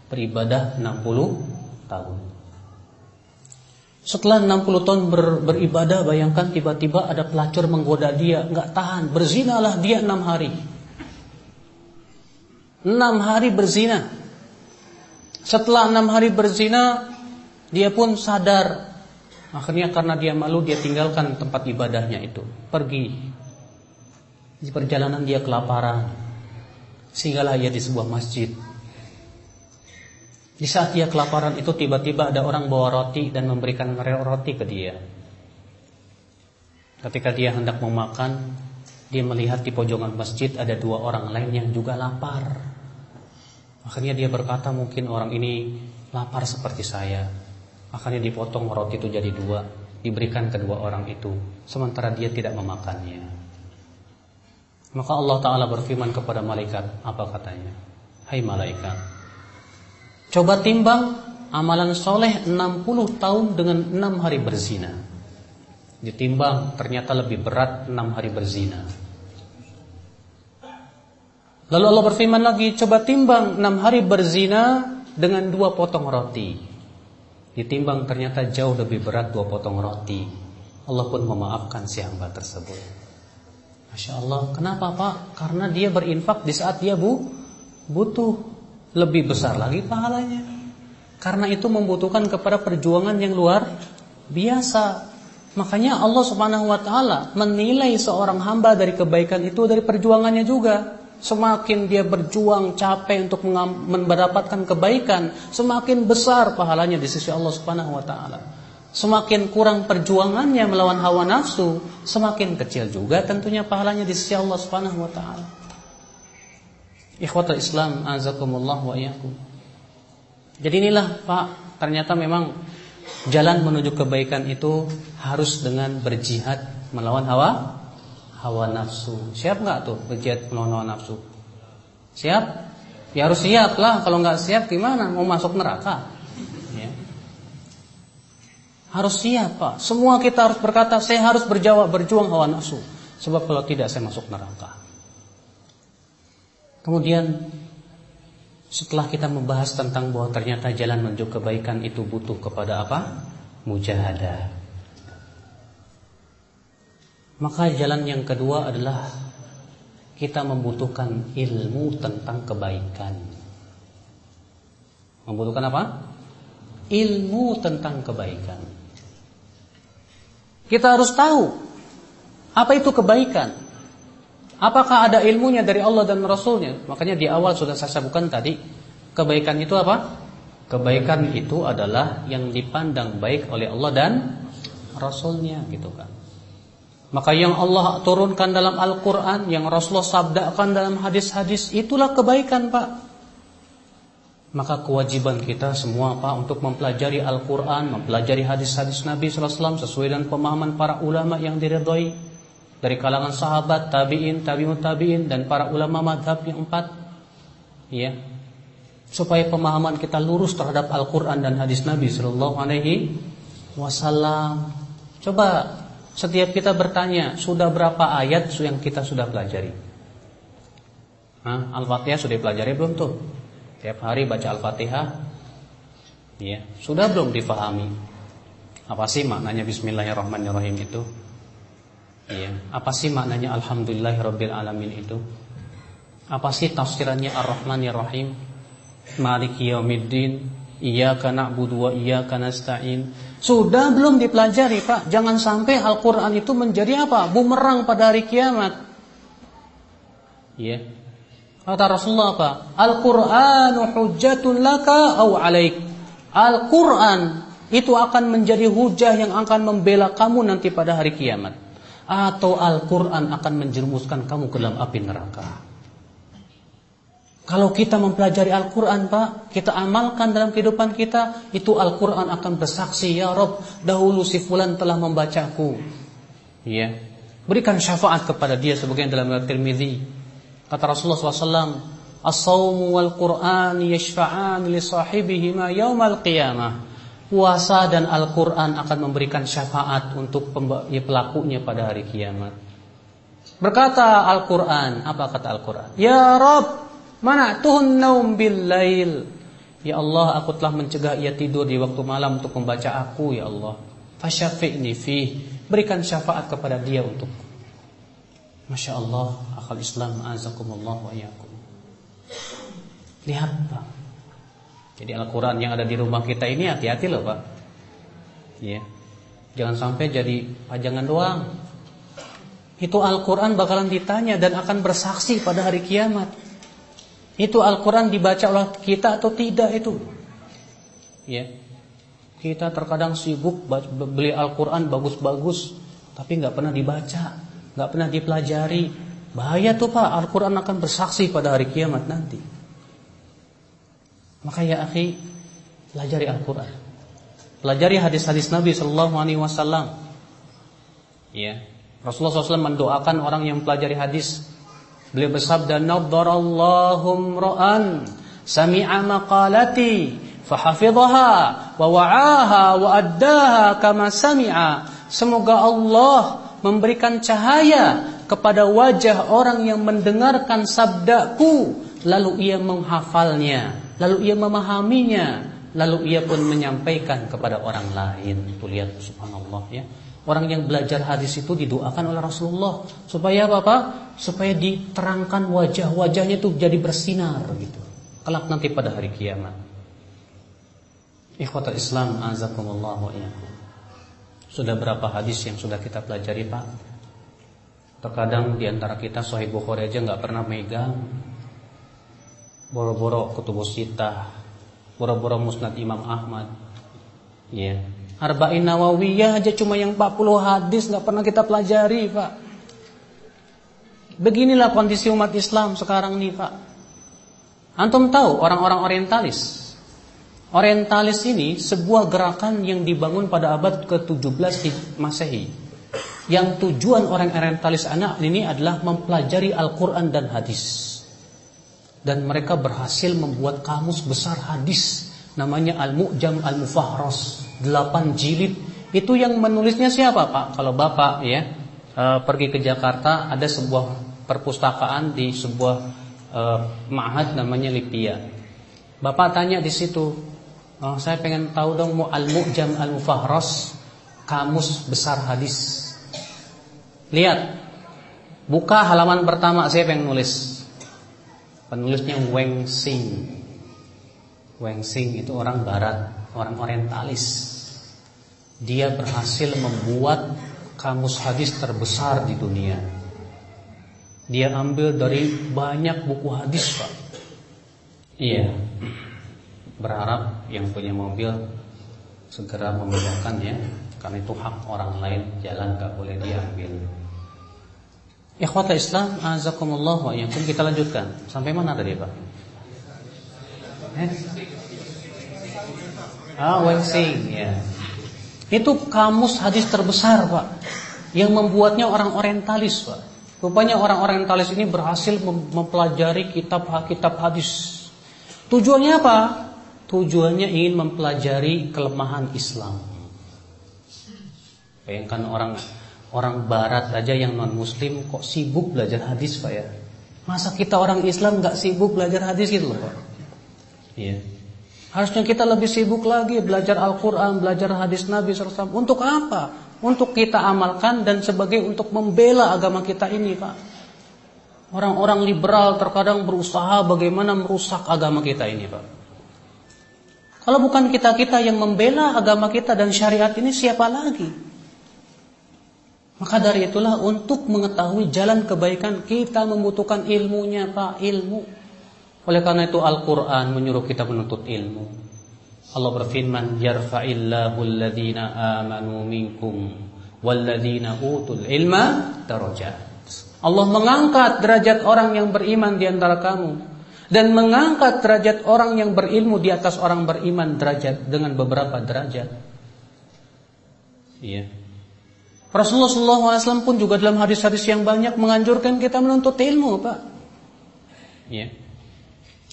beribadah 60 tahun. Setelah 60 tahun ber, beribadah, bayangkan tiba-tiba ada pelacur menggoda dia, nggak tahan, berzinalah dia enam hari. Enam hari berzina. Setelah enam hari berzina, dia pun sadar. Akhirnya karena dia malu, dia tinggalkan tempat ibadahnya itu, pergi. Di perjalanan dia kelaparan, sehinggalah ia di sebuah masjid. Di saat dia kelaparan itu tiba-tiba ada orang bawa roti dan memberikan roti ke dia. Ketika dia hendak memakan, dia melihat di pojokan masjid ada dua orang lain yang juga lapar. Akhirnya dia berkata mungkin orang ini lapar seperti saya. Akhirnya dipotong roti itu jadi dua, diberikan kedua orang itu, sementara dia tidak memakannya. Maka Allah Ta'ala berfirman kepada malaikat, apa katanya? Hai malaikat, Coba timbang amalan soleh 60 tahun dengan 6 hari berzina. Ditimbang ternyata lebih berat 6 hari berzina. Lalu Allah berfirman lagi, coba timbang 6 hari berzina dengan dua potong roti. Ditimbang ternyata jauh lebih berat dua potong roti. Allah pun memaafkan si hamba tersebut. Masya Allah, kenapa Pak? Karena dia berinfak di saat dia bu butuh lebih besar lagi pahalanya. Karena itu membutuhkan kepada perjuangan yang luar biasa. Makanya Allah Subhanahu wa taala menilai seorang hamba dari kebaikan itu dari perjuangannya juga. Semakin dia berjuang capek untuk mendapatkan kebaikan, semakin besar pahalanya di sisi Allah Subhanahu wa taala. Semakin kurang perjuangannya melawan hawa nafsu, semakin kecil juga tentunya pahalanya di sisi Allah Subhanahu wa taala. Ikhwatul Islam azakumullah wa iyyakum. Jadi inilah Pak, ternyata memang jalan menuju kebaikan itu harus dengan berjihad melawan hawa hawa nafsu. Siap nggak tuh berjihad melawan nafsu? Siap? Ya harus siap lah. Kalau nggak siap gimana? Mau masuk neraka? Ya. Harus siap Pak. Semua kita harus berkata saya harus berjawab berjuang hawa nafsu. Sebab kalau tidak saya masuk neraka. Kemudian setelah kita membahas tentang bahwa ternyata jalan menuju kebaikan itu butuh kepada apa? Mujahadah. Maka jalan yang kedua adalah kita membutuhkan ilmu tentang kebaikan. Membutuhkan apa? Ilmu tentang kebaikan. Kita harus tahu apa itu kebaikan. Apakah ada ilmunya dari Allah dan Rasulnya? Makanya di awal sudah saya sebutkan tadi, kebaikan itu apa? Kebaikan itu adalah yang dipandang baik oleh Allah dan Rasulnya gitu kan. Maka yang Allah turunkan dalam Al-Quran, yang Rasulullah sabdakan dalam hadis-hadis, itulah kebaikan Pak. Maka kewajiban kita semua Pak untuk mempelajari Al-Quran, mempelajari hadis-hadis Nabi SAW sesuai dengan pemahaman para ulama yang diridhoi dari kalangan sahabat, tabi'in, tabi'ut tabi'in dan para ulama madhab yang empat. Ya. Supaya pemahaman kita lurus terhadap Al-Qur'an dan hadis Nabi alaihi wasallam. Coba setiap kita bertanya, sudah berapa ayat yang kita sudah pelajari? Al-Fatihah sudah pelajari belum tuh? Tiap hari baca Al-Fatihah? Ya, sudah belum difahami? Apa sih maknanya bismillahirrahmanirrahim itu? Iya. Apa sih maknanya Alhamdulillahirabbil alamin itu? Apa sih tafsirannya Ar-Rahmanir Rahim? Maliki yaumiddin, iyyaka na'budu wa iyyaka nasta'in. Sudah belum dipelajari, Pak? Jangan sampai Al-Qur'an itu menjadi apa? Bumerang pada hari kiamat. Iya. Kata Rasulullah apa? Al-Qur'anu hujjatun laka au 'alaik. Al-Qur'an itu akan menjadi hujah yang akan membela kamu nanti pada hari kiamat atau Al-Quran akan menjerumuskan kamu ke dalam api neraka. Kalau kita mempelajari Al-Quran Pak, kita amalkan dalam kehidupan kita, itu Al-Quran akan bersaksi, Ya Rob, dahulu si Fulan telah membacaku. Ya, Berikan syafaat kepada dia sebagian dalam Tirmidzi. Kata Rasulullah SAW, As-sawmu wal-Quran yashfa'an li sahibihima yawmal qiyamah puasa dan Al-Quran akan memberikan syafaat untuk ya, pelakunya pada hari kiamat. Berkata Al-Quran, apa kata Al-Quran? Ya Rob, mana tuhun naum bil lail. Ya Allah, aku telah mencegah ia tidur di waktu malam untuk membaca aku, ya Allah. Fasyafi'ni fih. Berikan syafaat kepada dia untuk. Masya Allah, akal Islam, azakumullah wa yakum. Lihat Pak, jadi Al-Quran yang ada di rumah kita ini hati-hati loh Pak ya. Jangan sampai jadi pajangan doang Itu Al-Quran bakalan ditanya dan akan bersaksi pada hari kiamat Itu Al-Quran dibaca oleh kita atau tidak itu Ya. Kita terkadang sibuk beli Al-Qur'an bagus-bagus tapi nggak pernah dibaca, nggak pernah dipelajari. Bahaya tuh Pak, Al-Qur'an akan bersaksi pada hari kiamat nanti. Maka ya akhi, pelajari Al-Qur'an. Pelajari hadis-hadis Nabi sallallahu alaihi wasallam. Ya. Rasulullah SAW mendoakan orang yang mempelajari hadis. Beliau bersabda, "Nadharallahu ra'an sami'a maqalati fahafidhaha wa wa'aha wa addaha kama sami'a." Semoga Allah memberikan cahaya kepada wajah orang yang mendengarkan sabdaku lalu ia menghafalnya, lalu ia memahaminya, lalu ia pun menyampaikan kepada orang lain. Tuh lihat subhanallah ya. Orang yang belajar hadis itu didoakan oleh Rasulullah supaya apa Pak? Supaya diterangkan wajah-wajahnya itu jadi bersinar gitu. Kelak nanti pada hari kiamat. Ikhwatul Islam azakumullah wa iyyakum. Sudah berapa hadis yang sudah kita pelajari Pak? Terkadang di antara kita Sahih Bukhari aja nggak pernah megang. Boro-boro kutubus sitah, boro-boro musnad Imam Ahmad. Ya, yeah. Arba'in Nawawiyah aja cuma yang 40 hadis nggak pernah kita pelajari, Pak. Beginilah kondisi umat Islam sekarang nih, Pak. Antum tahu orang-orang orientalis? Orientalis ini sebuah gerakan yang dibangun pada abad ke-17 Masehi. Yang tujuan orang orientalis anak ini adalah mempelajari Al-Qur'an dan hadis. Dan mereka berhasil membuat kamus besar hadis namanya Al-Mu'jam Al-Mufahras 8 jilid. Itu yang menulisnya siapa Pak? Kalau Bapak ya e, pergi ke Jakarta ada sebuah perpustakaan di sebuah e, ma'had namanya Lipia. Bapak tanya di situ, oh, saya pengen tahu dong mau Al-Mu'jam Al-Mufahras kamus besar hadis. Lihat. Buka halaman pertama saya pengen nulis. Penulisnya Weng Sing. Weng Sing itu orang barat orang orientalis. Dia berhasil membuat kamus hadis terbesar di dunia. Dia ambil dari banyak buku hadis, Pak. Iya. Berharap yang punya mobil segera memindahkannya karena itu hak orang lain, jalan gak boleh diambil. Ikhwata Islam, azakumullah wa yakum kita lanjutkan. Sampai mana tadi, Pak? Eh? Ah, Wensing, ya. Itu kamus hadis terbesar, Pak. Yang membuatnya orang orientalis, Pak. Rupanya orang orientalis ini berhasil mempelajari kitab-kitab hadis. Tujuannya apa? Tujuannya ingin mempelajari kelemahan Islam. Bayangkan orang orang barat aja yang non muslim kok sibuk belajar hadis, Pak ya. Masa kita orang Islam nggak sibuk belajar hadis gitu loh, Pak? Iya. Harusnya kita lebih sibuk lagi belajar Al-Quran, belajar hadis Nabi SAW. Untuk apa? Untuk kita amalkan dan sebagai untuk membela agama kita ini Pak. Orang-orang liberal terkadang berusaha bagaimana merusak agama kita ini Pak. Kalau bukan kita-kita yang membela agama kita dan syariat ini siapa lagi? Maka dari itulah untuk mengetahui jalan kebaikan kita membutuhkan ilmunya Pak, ilmu. Oleh karena itu Al-Quran menyuruh kita menuntut ilmu. Allah berfirman, Yarfa'illahu alladhina amanu minkum walladhina utul ilma darajat. Allah mengangkat derajat orang yang beriman di antara kamu dan mengangkat derajat orang yang berilmu di atas orang beriman derajat dengan beberapa derajat. Iya. Rasulullah SAW pun juga dalam hadis-hadis yang banyak menganjurkan kita menuntut ilmu, Pak. Iya.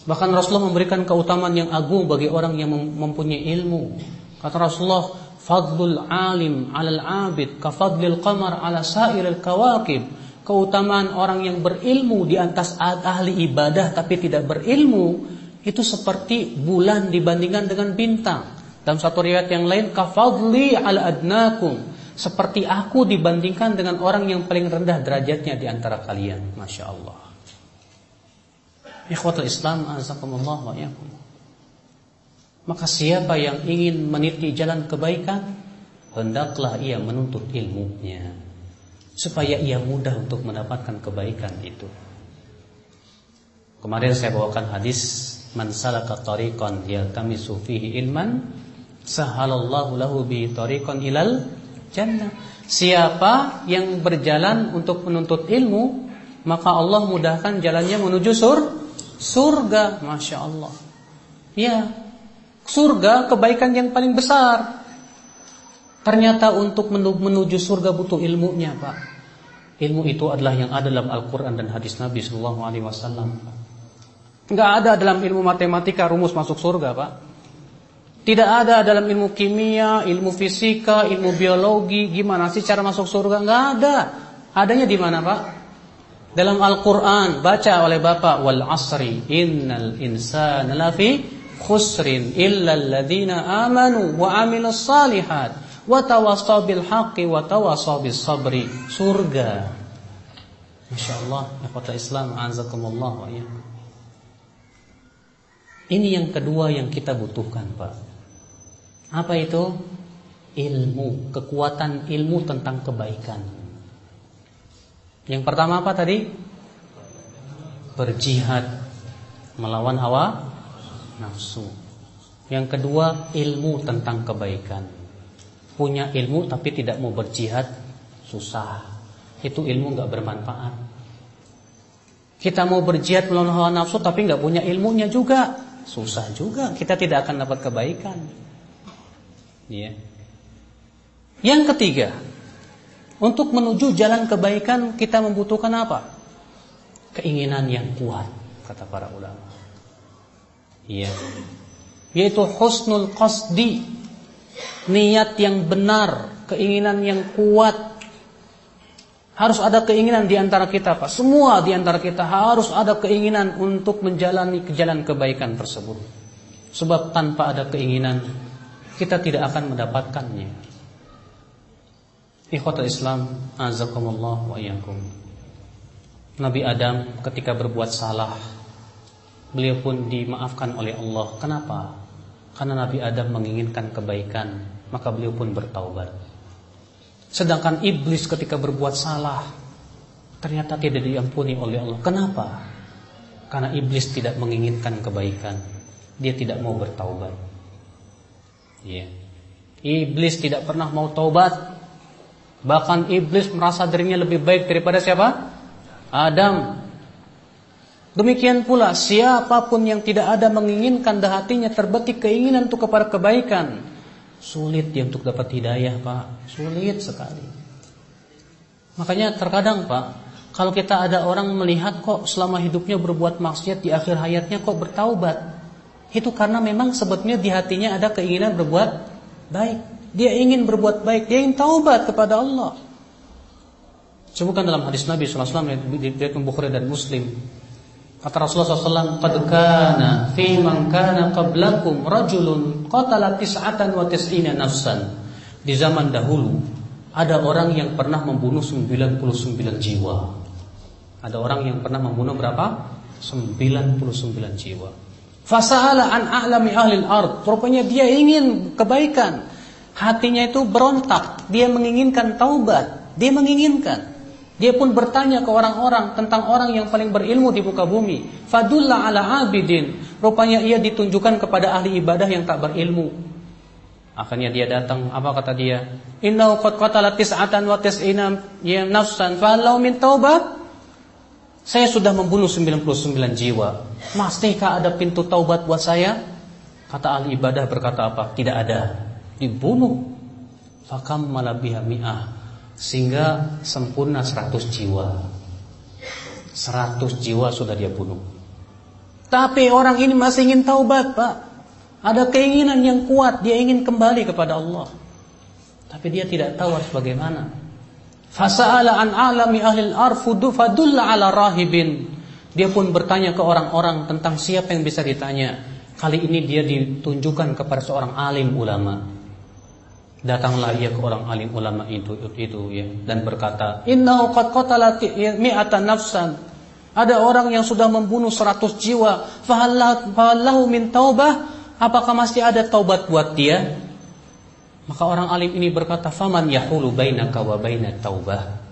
Bahkan Rasulullah memberikan keutamaan yang agung bagi orang yang mempunyai ilmu. Kata Rasulullah, "Fadlul alim 'alal 'abid ka fadlil qamar 'ala sa'iril kawakib." Keutamaan orang yang berilmu di atas ahli ibadah tapi tidak berilmu itu seperti bulan dibandingkan dengan bintang. Dalam satu riwayat yang lain, "Kafadli 'ala adnakum." Seperti aku dibandingkan dengan orang yang paling rendah derajatnya di antara kalian. Masya Allah. Ikhwatul Islam azakumullah wa yakum. Maka siapa yang ingin meniti jalan kebaikan hendaklah ia menuntut ilmunya supaya ia mudah untuk mendapatkan kebaikan itu. Kemarin saya bawakan hadis man salaka tariqan yaltamisu fihi ilman Sahalallahu lahu bi tariqan ilal jannah. Siapa yang berjalan untuk menuntut ilmu, maka Allah mudahkan jalannya menuju sur surga. Masya Allah. Ya, surga kebaikan yang paling besar. Ternyata untuk menuju surga butuh ilmunya, Pak. Ilmu itu adalah yang ada dalam Al-Quran dan hadis Nabi Sallallahu Alaihi Wasallam. Enggak ada dalam ilmu matematika rumus masuk surga, Pak. Tidak ada dalam ilmu kimia, ilmu fisika, ilmu biologi, gimana sih cara masuk surga? Enggak ada. Adanya di mana, Pak? Dalam Al-Quran, baca oleh Bapak, Wal asri, innal insana lafi khusrin, illa alladhina amanu wa amilus salihat wa tawasaw bil haqqi wa tawasaw bis sabri. Surga. Masyaallah ikhwata Islam azakumullah wa ini yang kedua yang kita butuhkan Pak. Apa itu? Ilmu kekuatan ilmu tentang kebaikan yang pertama apa tadi berjihad melawan hawa nafsu yang kedua ilmu tentang kebaikan punya ilmu tapi tidak mau berjihad susah. Itu ilmu nggak bermanfaat. Kita mau berjihad melawan hawa nafsu tapi nggak punya ilmunya juga susah juga. Kita tidak akan dapat kebaikan. Ya. Yang ketiga, untuk menuju jalan kebaikan kita membutuhkan apa? Keinginan yang kuat, kata para ulama. Iya. Yaitu husnul qasdi niat yang benar, keinginan yang kuat. Harus ada keinginan di antara kita, Pak. Semua di antara kita harus ada keinginan untuk menjalani jalan kebaikan tersebut. Sebab tanpa ada keinginan, kita tidak akan mendapatkannya. Ikhwatul Islam, azakumullah wa iyyakum. Nabi Adam ketika berbuat salah, beliau pun dimaafkan oleh Allah. Kenapa? Karena Nabi Adam menginginkan kebaikan, maka beliau pun bertaubat. Sedangkan iblis ketika berbuat salah, ternyata tidak diampuni oleh Allah. Kenapa? Karena iblis tidak menginginkan kebaikan. Dia tidak mau bertaubat. Ya. Iblis tidak pernah mau taubat. Bahkan iblis merasa dirinya lebih baik daripada siapa? Adam. Demikian pula siapa pun yang tidak ada menginginkan dah hatinya terbetik keinginan untuk kepada kebaikan, sulit dia untuk dapat hidayah, Pak. Sulit sekali. Makanya terkadang, Pak, kalau kita ada orang melihat kok selama hidupnya berbuat maksiat di akhir hayatnya kok bertaubat, itu karena memang sebetulnya di hatinya ada keinginan berbuat baik. Dia ingin berbuat baik, dia ingin taubat kepada Allah. Sebutkan dalam hadis Nabi SAW di Bukhari dan Muslim Kata Rasulullah SAW, "Qad kana fi man kana qablakum rajulun qatala tis'atan wa tis'ina nafsan." Di zaman dahulu ada orang yang pernah membunuh 99 jiwa. Ada orang yang pernah membunuh berapa? 99 jiwa. Fasa'ala an a'lami ahli al-ard. Rupanya dia ingin kebaikan. Hatinya itu berontak, dia menginginkan taubat, dia menginginkan. Dia pun bertanya ke orang-orang tentang orang yang paling berilmu di muka bumi. Fadullah ala abidin. Rupanya ia ditunjukkan kepada ahli ibadah yang tak berilmu. Akhirnya dia datang, apa kata dia? Innahu qad qatala tis'atan wa tis'ina ya nafsan falau min taubat. Saya sudah membunuh 99 jiwa. Masihkah ada pintu taubat buat saya? Kata ahli ibadah berkata apa? Tidak ada. Dibunuh. Fakam malabiha mi'ah. Sehingga sempurna 100 jiwa. 100 jiwa sudah dia bunuh. Tapi orang ini masih ingin taubat pak. Ada keinginan yang kuat. Dia ingin kembali kepada Allah. Tapi dia tidak tahu harus bagaimana. Fasa'ala an alami ahlil arfudu fadulla ala rahibin. Dia pun bertanya ke orang-orang tentang siapa yang bisa ditanya. Kali ini dia ditunjukkan kepada seorang alim ulama Datanglah ia ke orang alim ulama itu itu ya dan berkata, "Innahu qad qatala mi'atan nafsan." Ada orang yang sudah membunuh 100 jiwa. Fahallahu min taubah? Apakah masih ada taubat buat dia? Maka orang alim ini berkata, "Faman yahulu bainaka wa bainat taubah?"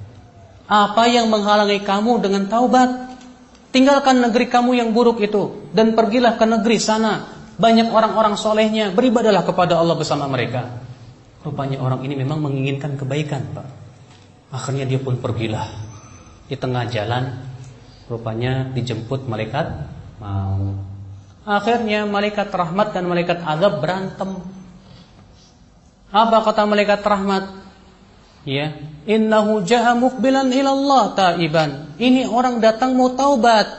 Apa yang menghalangi kamu dengan taubat? Tinggalkan negeri kamu yang buruk itu dan pergilah ke negeri sana banyak orang-orang solehnya, beribadalah kepada Allah bersama mereka. Rupanya orang ini memang menginginkan kebaikan, Pak. Akhirnya dia pun pergilah di tengah jalan. Rupanya dijemput malaikat mau. Akhirnya malaikat rahmat dan malaikat azab berantem. Apa kata malaikat rahmat? Ya, innahu ja'a muqbilan ila Allah taiban. Ini orang datang mau taubat.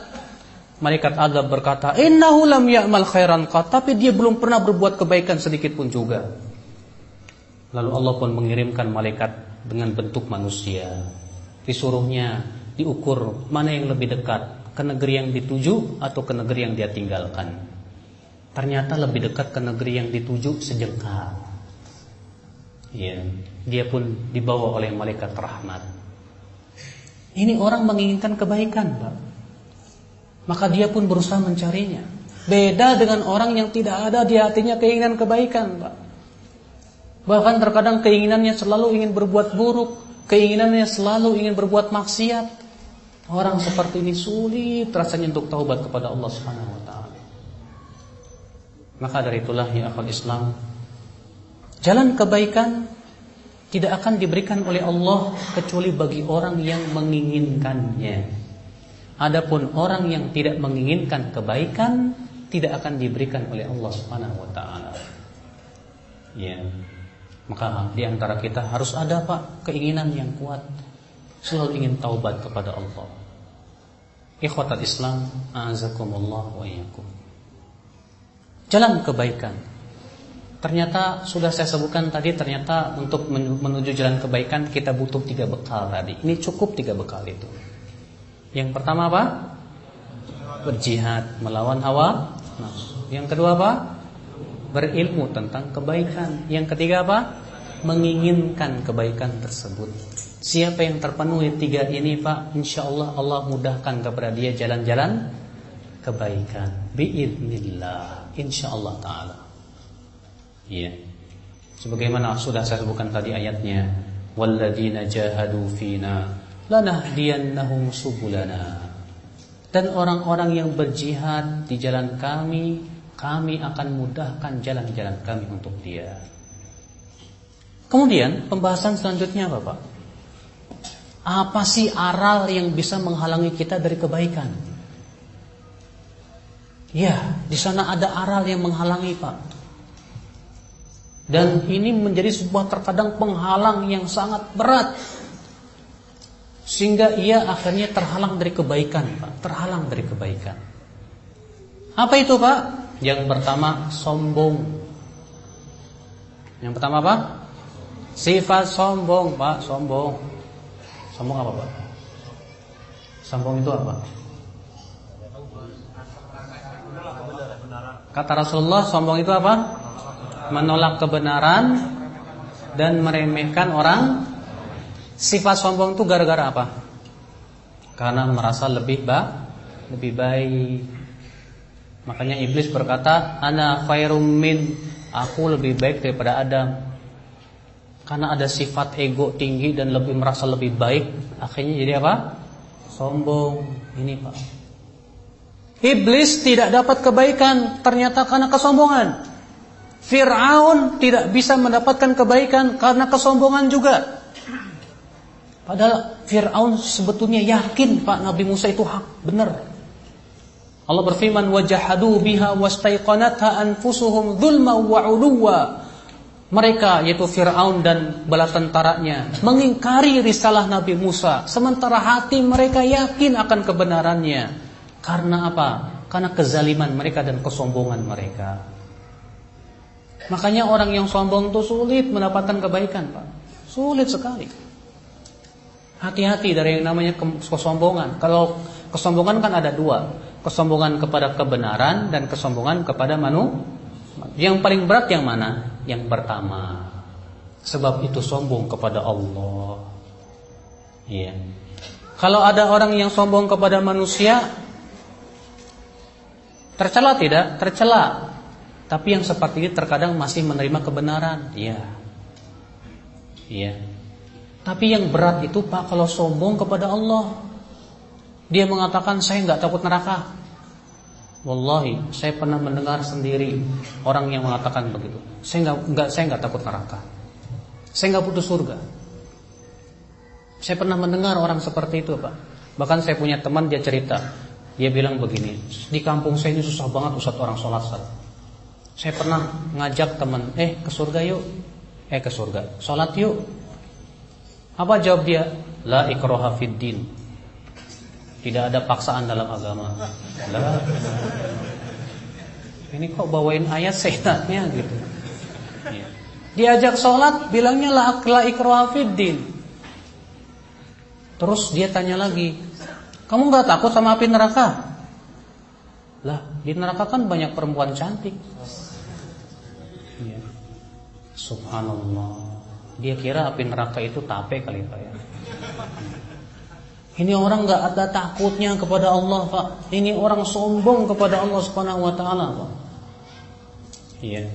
Malaikat azab berkata, "Innahu lam ya'mal khairan qat." Tapi dia belum pernah berbuat kebaikan sedikit pun juga. Lalu Allah pun mengirimkan malaikat dengan bentuk manusia. Disuruhnya diukur mana yang lebih dekat, ke negeri yang dituju atau ke negeri yang dia tinggalkan. Ternyata lebih dekat ke negeri yang dituju sejengkal. Ya, dia pun dibawa oleh malaikat rahmat. Ini orang menginginkan kebaikan, Pak maka dia pun berusaha mencarinya. Beda dengan orang yang tidak ada di hatinya keinginan kebaikan, Pak. Bahkan terkadang keinginannya selalu ingin berbuat buruk, keinginannya selalu ingin berbuat maksiat. Orang seperti ini sulit rasanya untuk taubat kepada Allah Subhanahu taala. Maka dari itulah ya akal Islam, jalan kebaikan tidak akan diberikan oleh Allah kecuali bagi orang yang menginginkannya. Adapun orang yang tidak menginginkan kebaikan tidak akan diberikan oleh Allah Subhanahu wa. Ya. Maka di antara kita harus ada Pak keinginan yang kuat selalu ingin taubat kepada Allah. Ikhwatal Islam, a'azakumullah wa iyyakum. Jalan kebaikan. Ternyata sudah saya sebutkan tadi ternyata untuk menuju jalan kebaikan kita butuh tiga bekal tadi. Ini cukup tiga bekal itu. Yang pertama apa? Berjihad melawan hawa Yang kedua apa? Berilmu tentang kebaikan. Yang ketiga apa? Menginginkan kebaikan tersebut. Siapa yang terpenuhi tiga ini Pak, insya Allah Allah mudahkan kepada dia jalan-jalan kebaikan. Biiznillah, insya Allah Taala. Iya. Sebagaimana sudah saya sebutkan tadi ayatnya, walladzina jahadu fina lanahdiyannahum subulana. Dan orang-orang yang berjihad di jalan kami, kami akan mudahkan jalan-jalan kami untuk dia. Kemudian pembahasan selanjutnya Bapak. Apa sih aral yang bisa menghalangi kita dari kebaikan? Ya, di sana ada aral yang menghalangi Pak. Dan ini menjadi sebuah terkadang penghalang yang sangat berat sehingga ia akhirnya terhalang dari kebaikan, Pak. Terhalang dari kebaikan. Apa itu, Pak? Yang pertama sombong. Yang pertama apa? Sifat sombong, Pak, sombong. Sombong apa, Pak? Sombong itu apa? Kata Rasulullah, sombong itu apa? Menolak kebenaran dan meremehkan orang Sifat sombong itu gara-gara apa? Karena merasa lebih ba lebih baik. Makanya iblis berkata, "Ana khairum min." Aku lebih baik daripada Adam. Karena ada sifat ego tinggi dan lebih merasa lebih baik, akhirnya jadi apa? Sombong. Ini, Pak. Iblis tidak dapat kebaikan ternyata karena kesombongan. Fir'aun tidak bisa mendapatkan kebaikan karena kesombongan juga. Padahal Fir'aun sebetulnya yakin Pak Nabi Musa itu hak, benar. Allah berfirman wajahadu biha wastaiqanatha anfusuhum dzulma wa 'uluwa. Mereka yaitu Firaun dan bala tentaranya mengingkari risalah Nabi Musa sementara hati mereka yakin akan kebenarannya. Karena apa? Karena kezaliman mereka dan kesombongan mereka. Makanya orang yang sombong itu sulit mendapatkan kebaikan, Pak. Sulit sekali. Hati-hati dari yang namanya kesombongan. Kalau kesombongan kan ada dua. Kesombongan kepada kebenaran dan kesombongan kepada manu. Yang paling berat yang mana? Yang pertama. Sebab itu sombong kepada Allah. Iya. Kalau ada orang yang sombong kepada manusia, tercela tidak? Tercela. Tapi yang seperti ini terkadang masih menerima kebenaran. Iya. Iya. Tapi yang berat itu Pak kalau sombong kepada Allah. Dia mengatakan saya nggak takut neraka. Wallahi, saya pernah mendengar sendiri orang yang mengatakan begitu. Saya nggak nggak saya nggak takut neraka. Saya nggak putus surga. Saya pernah mendengar orang seperti itu, Pak. Bahkan saya punya teman dia cerita, dia bilang begini, di kampung saya ini susah banget usah orang sholat saat. Saya pernah ngajak teman, eh ke surga yuk, eh ke surga, sholat yuk. Apa jawab dia? La ikroha din. Tidak ada paksaan dalam agama. Lah. Ini kok bawain ayat sehatnya gitu. Ya. Diajak sholat bilangnya la, la ikroha fid din. Terus dia tanya lagi, kamu nggak takut sama api neraka? Lah, di neraka kan banyak perempuan cantik. Ya. Subhanallah. Dia kira api neraka itu tape kali Pak ya. Ini orang nggak ada takutnya kepada Allah Pak. Ini orang sombong kepada Allah Subhanahu Wa Taala Pak. Iya.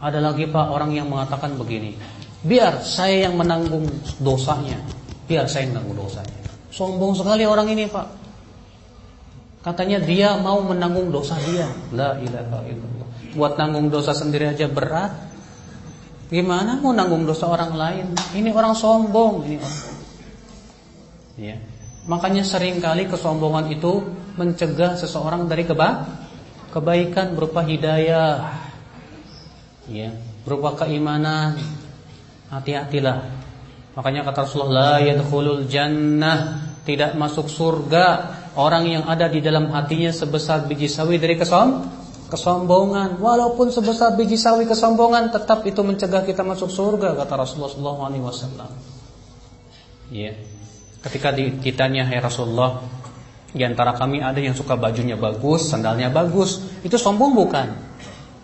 Ada lagi Pak orang yang mengatakan begini, biar saya yang menanggung dosanya biar saya menanggung dosanya. Sombong sekali orang ini pak. Katanya dia mau menanggung dosa dia. La ilaha illallah. Buat nanggung dosa sendiri aja berat. Gimana mau nanggung dosa orang lain? Ini orang sombong. Ini orang. Ya. Makanya sering kali kesombongan itu mencegah seseorang dari keba kebaikan berupa hidayah. Ya, berupa keimanan. Hati-hatilah Makanya kata Rasulullah, la yadkhulul jannah, tidak masuk surga orang yang ada di dalam hatinya sebesar biji sawi dari kesom kesombongan. Walaupun sebesar biji sawi kesombongan, tetap itu mencegah kita masuk surga kata Rasulullah SAW. Ya. Ketika ditanya hai Rasulullah, di antara kami ada yang suka bajunya bagus, sandalnya bagus, itu sombong bukan?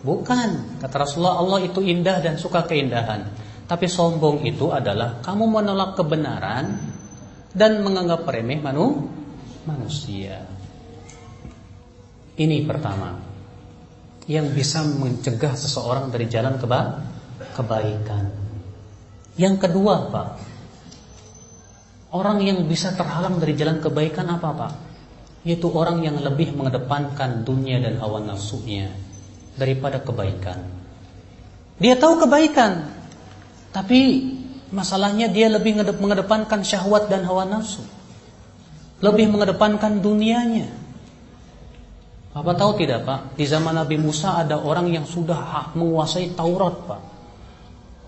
Bukan. Kata Rasulullah, Allah itu indah dan suka keindahan. Tapi sombong itu adalah kamu menolak kebenaran dan menganggap remeh manu, manusia. Ini pertama yang bisa mencegah seseorang dari jalan keba kebaikan. Yang kedua, Pak, orang yang bisa terhalang dari jalan kebaikan apa, Pak? Yaitu orang yang lebih mengedepankan dunia dan hawa nafsunya daripada kebaikan. Dia tahu kebaikan, tapi masalahnya dia lebih mengedepankan syahwat dan hawa nafsu. Lebih mengedepankan dunianya. Bapak tahu tidak Pak, di zaman Nabi Musa ada orang yang sudah menguasai Taurat Pak.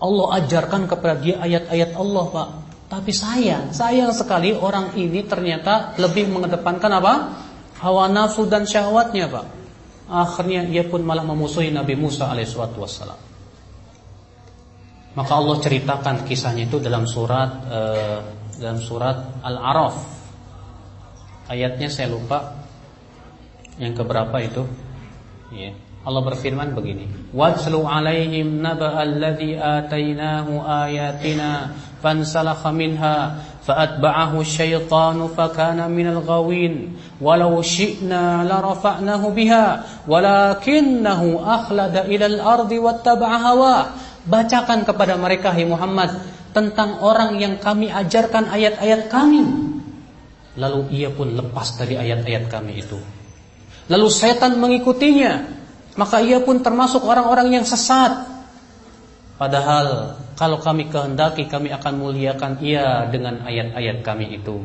Allah ajarkan kepada dia ayat-ayat Allah Pak. Tapi sayang, sayang sekali orang ini ternyata lebih mengedepankan apa? Hawa nafsu dan syahwatnya Pak. Akhirnya ia pun malah memusuhi Nabi Musa alaihissalam. Maka Allah ceritakan kisahnya itu dalam surat uh, dalam surat Al-Araf. Ayatnya saya lupa yang keberapa itu. Ya. Allah berfirman begini, "Watslu 'alaihim atainahu ayatina fansalakha minha fa'atba'ahu asyaitanu fakana minal ghawin walau syi'na larafa'nahu biha walakinnahu akhlada ilal ardi wattaba'a hawa Bacakan kepada mereka hai Muhammad tentang orang yang kami ajarkan ayat-ayat kami. Lalu ia pun lepas dari ayat-ayat kami itu. Lalu setan mengikutinya, maka ia pun termasuk orang-orang yang sesat. Padahal kalau kami kehendaki kami akan muliakan ia dengan ayat-ayat kami itu.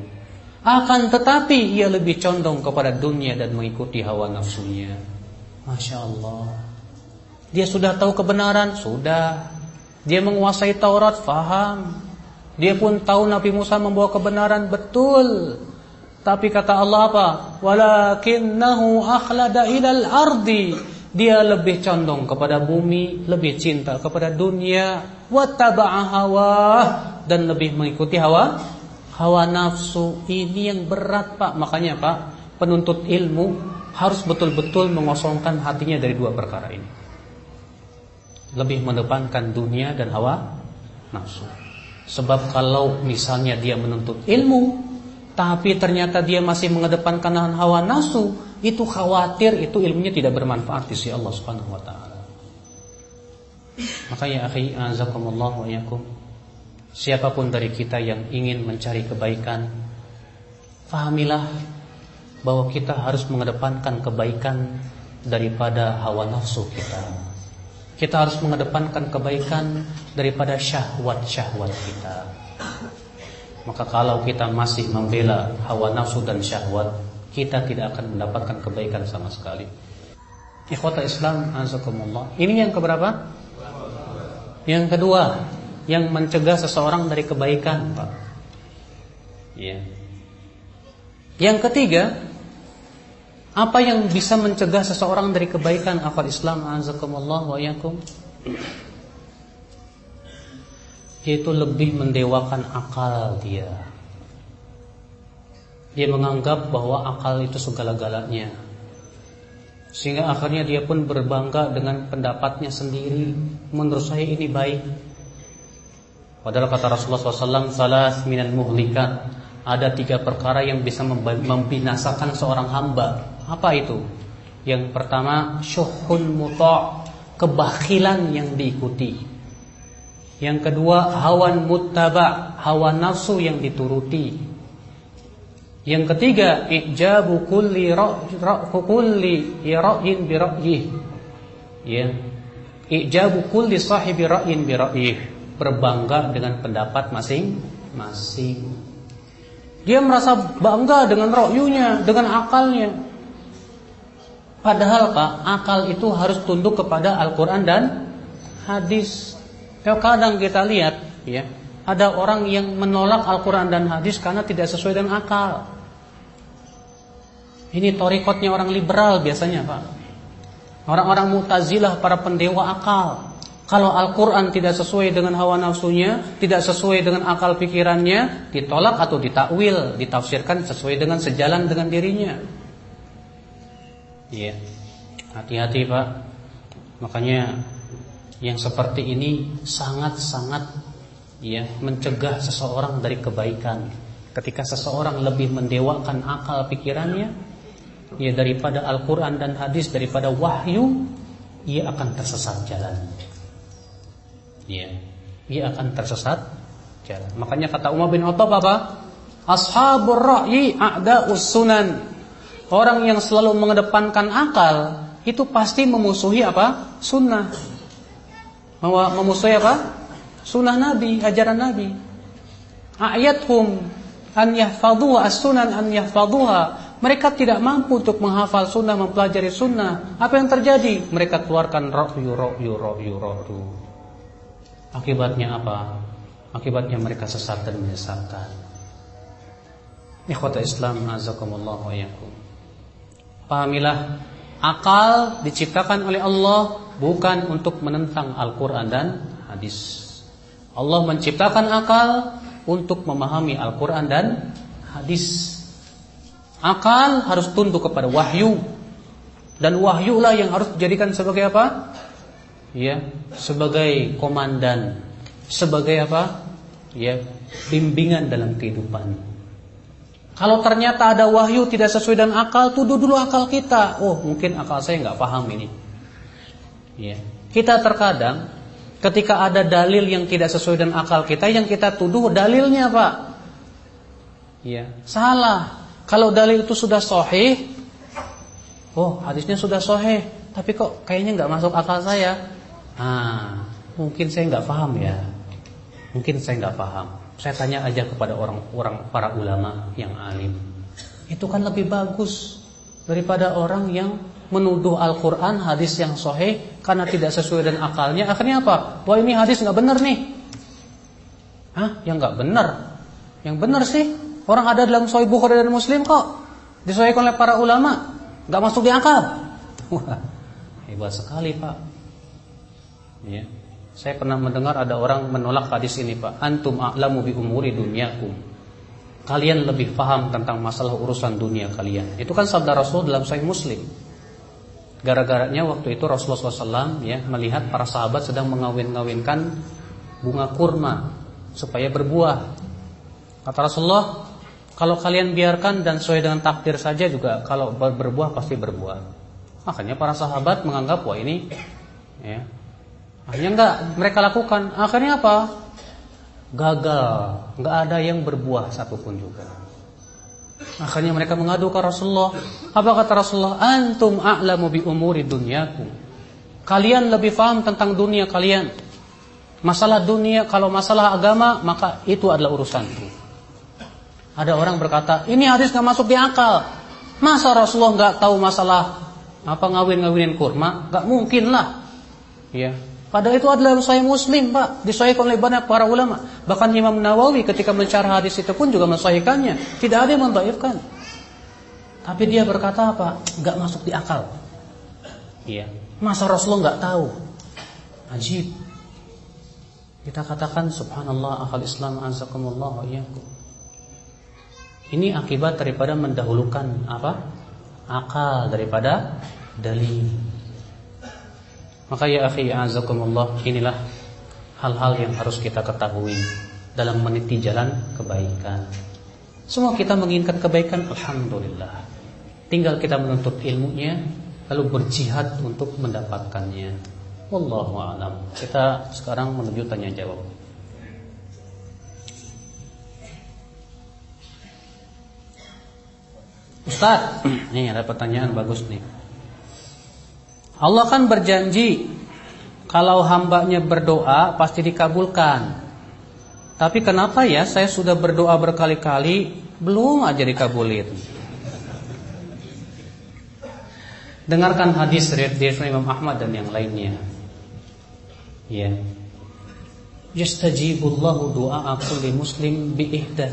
Akan tetapi ia lebih condong kepada dunia dan mengikuti hawa nafsunya. Masya Allah. Dia sudah tahu kebenaran, sudah. Dia menguasai Taurat, faham. Dia pun tahu Nabi Musa membawa kebenaran, betul. Tapi kata Allah apa? Walakinnahu akhlada ilal ardi. Dia lebih condong kepada bumi, lebih cinta kepada dunia, wattaba'a hawa dan lebih mengikuti hawa hawa nafsu. Ini yang berat, Pak. Makanya, Pak, penuntut ilmu harus betul-betul mengosongkan hatinya dari dua perkara ini lebih mendepankan dunia dan hawa nafsu. Sebab kalau misalnya dia menuntut ilmu, tapi ternyata dia masih mengedepankan hawa nafsu, itu khawatir itu ilmunya tidak bermanfaat di sisi Allah Subhanahu wa taala. Maka ya akhi, azakumullah wa yakum. Siapa pun dari kita yang ingin mencari kebaikan, fahamilah bahwa kita harus mengedepankan kebaikan daripada hawa nafsu kita. Kita harus mengedepankan kebaikan daripada syahwat-syahwat kita. Maka kalau kita masih membela hawa nafsu dan syahwat, kita tidak akan mendapatkan kebaikan sama sekali. Ikhwata Islam azakumullah. Ini yang keberapa? Yang kedua, yang mencegah seseorang dari kebaikan, Pak. Ya. Yang ketiga, apa yang bisa mencegah seseorang dari kebaikan akal Islam azakumullah wa yakum? Yaitu lebih mendewakan akal dia. Dia menganggap bahwa akal itu segala-galanya. Sehingga akhirnya dia pun berbangga dengan pendapatnya sendiri. Menurut saya ini baik. Padahal kata Rasulullah SAW, salah minal muhlikat. Ada tiga perkara yang bisa membinasakan seorang hamba apa itu? Yang pertama syuhun muta' Kebakhilan yang diikuti Yang kedua hawan muttaba' Hawa nafsu yang dituruti. Yang ketiga Ijabu kulli kulli ra'yin bi ra'yih Ya. Ijabu kulli sahibi ra'yin bi ra'yih Berbangga dengan pendapat masing-masing. Dia merasa bangga dengan ra'yunya Dengan akalnya. Padahal Pak, akal itu harus tunduk kepada Al-Quran dan hadis. Ya, kadang kita lihat, ya, ada orang yang menolak Al-Quran dan hadis karena tidak sesuai dengan akal. Ini torikotnya orang liberal biasanya Pak. Orang-orang mutazilah para pendewa akal. Kalau Al-Quran tidak sesuai dengan hawa nafsunya, tidak sesuai dengan akal pikirannya, ditolak atau ditakwil, ditafsirkan sesuai dengan sejalan dengan dirinya. Iya. Hati-hati, Pak. Makanya yang seperti ini sangat-sangat ya mencegah seseorang dari kebaikan. Ketika seseorang lebih mendewakan akal pikirannya ya daripada Al-Qur'an dan hadis daripada wahyu, ia akan tersesat jalan. Ya. Ia akan tersesat jalan. Makanya kata Umar bin Khattab apa? Ashabur ra'yi a'da'us sunan. Orang yang selalu mengedepankan akal itu pasti memusuhi apa? Sunnah. Memusuhi apa? Sunnah Nabi, ajaran Nabi. Ayathum an yahfaduha as-sunan an yahfaduha. Mereka tidak mampu untuk menghafal sunnah, mempelajari sunnah. Apa yang terjadi? Mereka keluarkan ra'yu, ra'yu, ra'yu, ra'yu. Akibatnya apa? Akibatnya mereka sesat dan menyesatkan. Ikhwata Islam azakumullah wa yakum. Pahamilah, akal diciptakan oleh Allah bukan untuk menentang Al-Quran dan hadis. Allah menciptakan akal untuk memahami Al-Quran dan hadis. Akal harus tunduk kepada wahyu. Dan wahyulah yang harus dijadikan sebagai apa? Ya, sebagai komandan, sebagai apa? Ya, bimbingan dalam kehidupan. Kalau ternyata ada wahyu tidak sesuai dengan akal, tuduh dulu akal kita. Oh, mungkin akal saya nggak paham ini. Ya. Kita terkadang ketika ada dalil yang tidak sesuai dengan akal kita, yang kita tuduh dalilnya Pak. Ya, salah. Kalau dalil itu sudah sahih, oh hadisnya sudah sahih, tapi kok kayaknya nggak masuk akal saya. Ah, mungkin saya nggak paham ya. Mungkin saya nggak paham. Saya tanya aja kepada orang-orang para ulama yang alim. Itu kan lebih bagus daripada orang yang menuduh Al-Quran hadis yang sahih karena tidak sesuai dengan akalnya. Akhirnya apa? Wah ini hadis nggak benar nih. Hah? Yang nggak benar? Yang benar sih orang ada dalam Sahih Bukhari dan Muslim kok. Disesuaikan oleh para ulama, nggak masuk di akal. [laughs] Wah, hebat sekali pak. Ya. Saya pernah mendengar ada orang menolak hadis ini Pak. Antum a'lamu bi umuri dunyakum. Kalian lebih paham tentang masalah urusan dunia kalian. Itu kan sabda Rasul dalam Sahih Muslim. Gara-garanya waktu itu Rasulullah SAW ya melihat para sahabat sedang mengawin-ngawinkan bunga kurma supaya berbuah. Kata Rasulullah, kalau kalian biarkan dan sesuai dengan takdir saja juga kalau berbuah pasti berbuah. Makanya para sahabat menganggap wah ini ya, hanya enggak mereka lakukan. Akhirnya apa? Gagal. Enggak ada yang berbuah satupun juga. Akhirnya mereka mengadu ke Rasulullah. Apa kata Rasulullah? Antum a'lamu bi umuri dunyaku. Kalian lebih paham tentang dunia kalian. Masalah dunia, kalau masalah agama, maka itu adalah urusanku. Ada orang berkata, ini hadis nggak masuk di akal. Masa Rasulullah nggak tahu masalah apa ngawin-ngawinin kurma? Nggak mungkin lah. Ya. Padahal itu adalah Sahih Muslim, Pak. Disahihkan oleh banyak para ulama. Bahkan Imam Nawawi ketika mencarah hadis itu pun juga mensahihkannya. Tidak ada yang mendhaifkan. Tapi dia berkata apa? Nggak masuk di akal. Iya. Masa Rasulullah nggak tahu? Ajib. Kita katakan subhanallah akal Islam azakumullah wa iyyakum. Ini akibat daripada mendahulukan apa? Akal daripada dalil. Maka ya akhi azakumullah inilah hal-hal yang harus kita ketahui dalam meniti jalan kebaikan. Semua kita menginginkan kebaikan alhamdulillah. Tinggal kita menuntut ilmunya lalu berjihad untuk mendapatkannya. Wallahu a'lam. Kita sekarang menuju tanya jawab. Ustaz, nih ada pertanyaan bagus nih. Allah kan berjanji kalau hambanya berdoa pasti dikabulkan. Tapi kenapa ya saya sudah berdoa berkali-kali belum aja dikabulin? Dengarkan hadis riwayat Imam Ahmad dan yang lainnya. Ya. Yastajibullahu du'a kulli muslim bi ihda.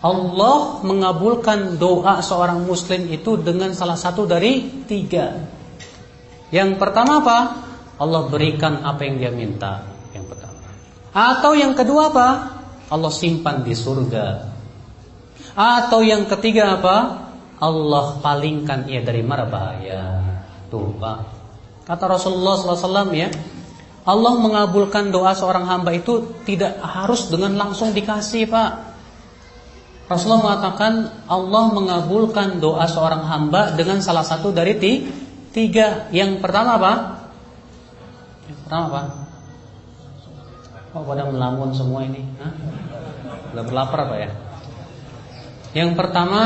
Allah mengabulkan doa seorang muslim itu dengan salah satu dari tiga. Yang pertama apa? Allah berikan apa yang dia minta. Yang pertama. Atau yang kedua apa? Allah simpan di surga. Atau yang ketiga apa? Allah palingkan ia dari mara bahaya. Tuh, Pak. Kata Rasulullah SAW ya, Allah mengabulkan doa seorang hamba itu tidak harus dengan langsung dikasih Pak. Rasulullah mengatakan Allah mengabulkan doa seorang hamba dengan salah satu dari tiga. Yang pertama apa? Yang pertama apa? Oh pada melamun semua ini? Hah? Udah berlapar apa ya? Yang pertama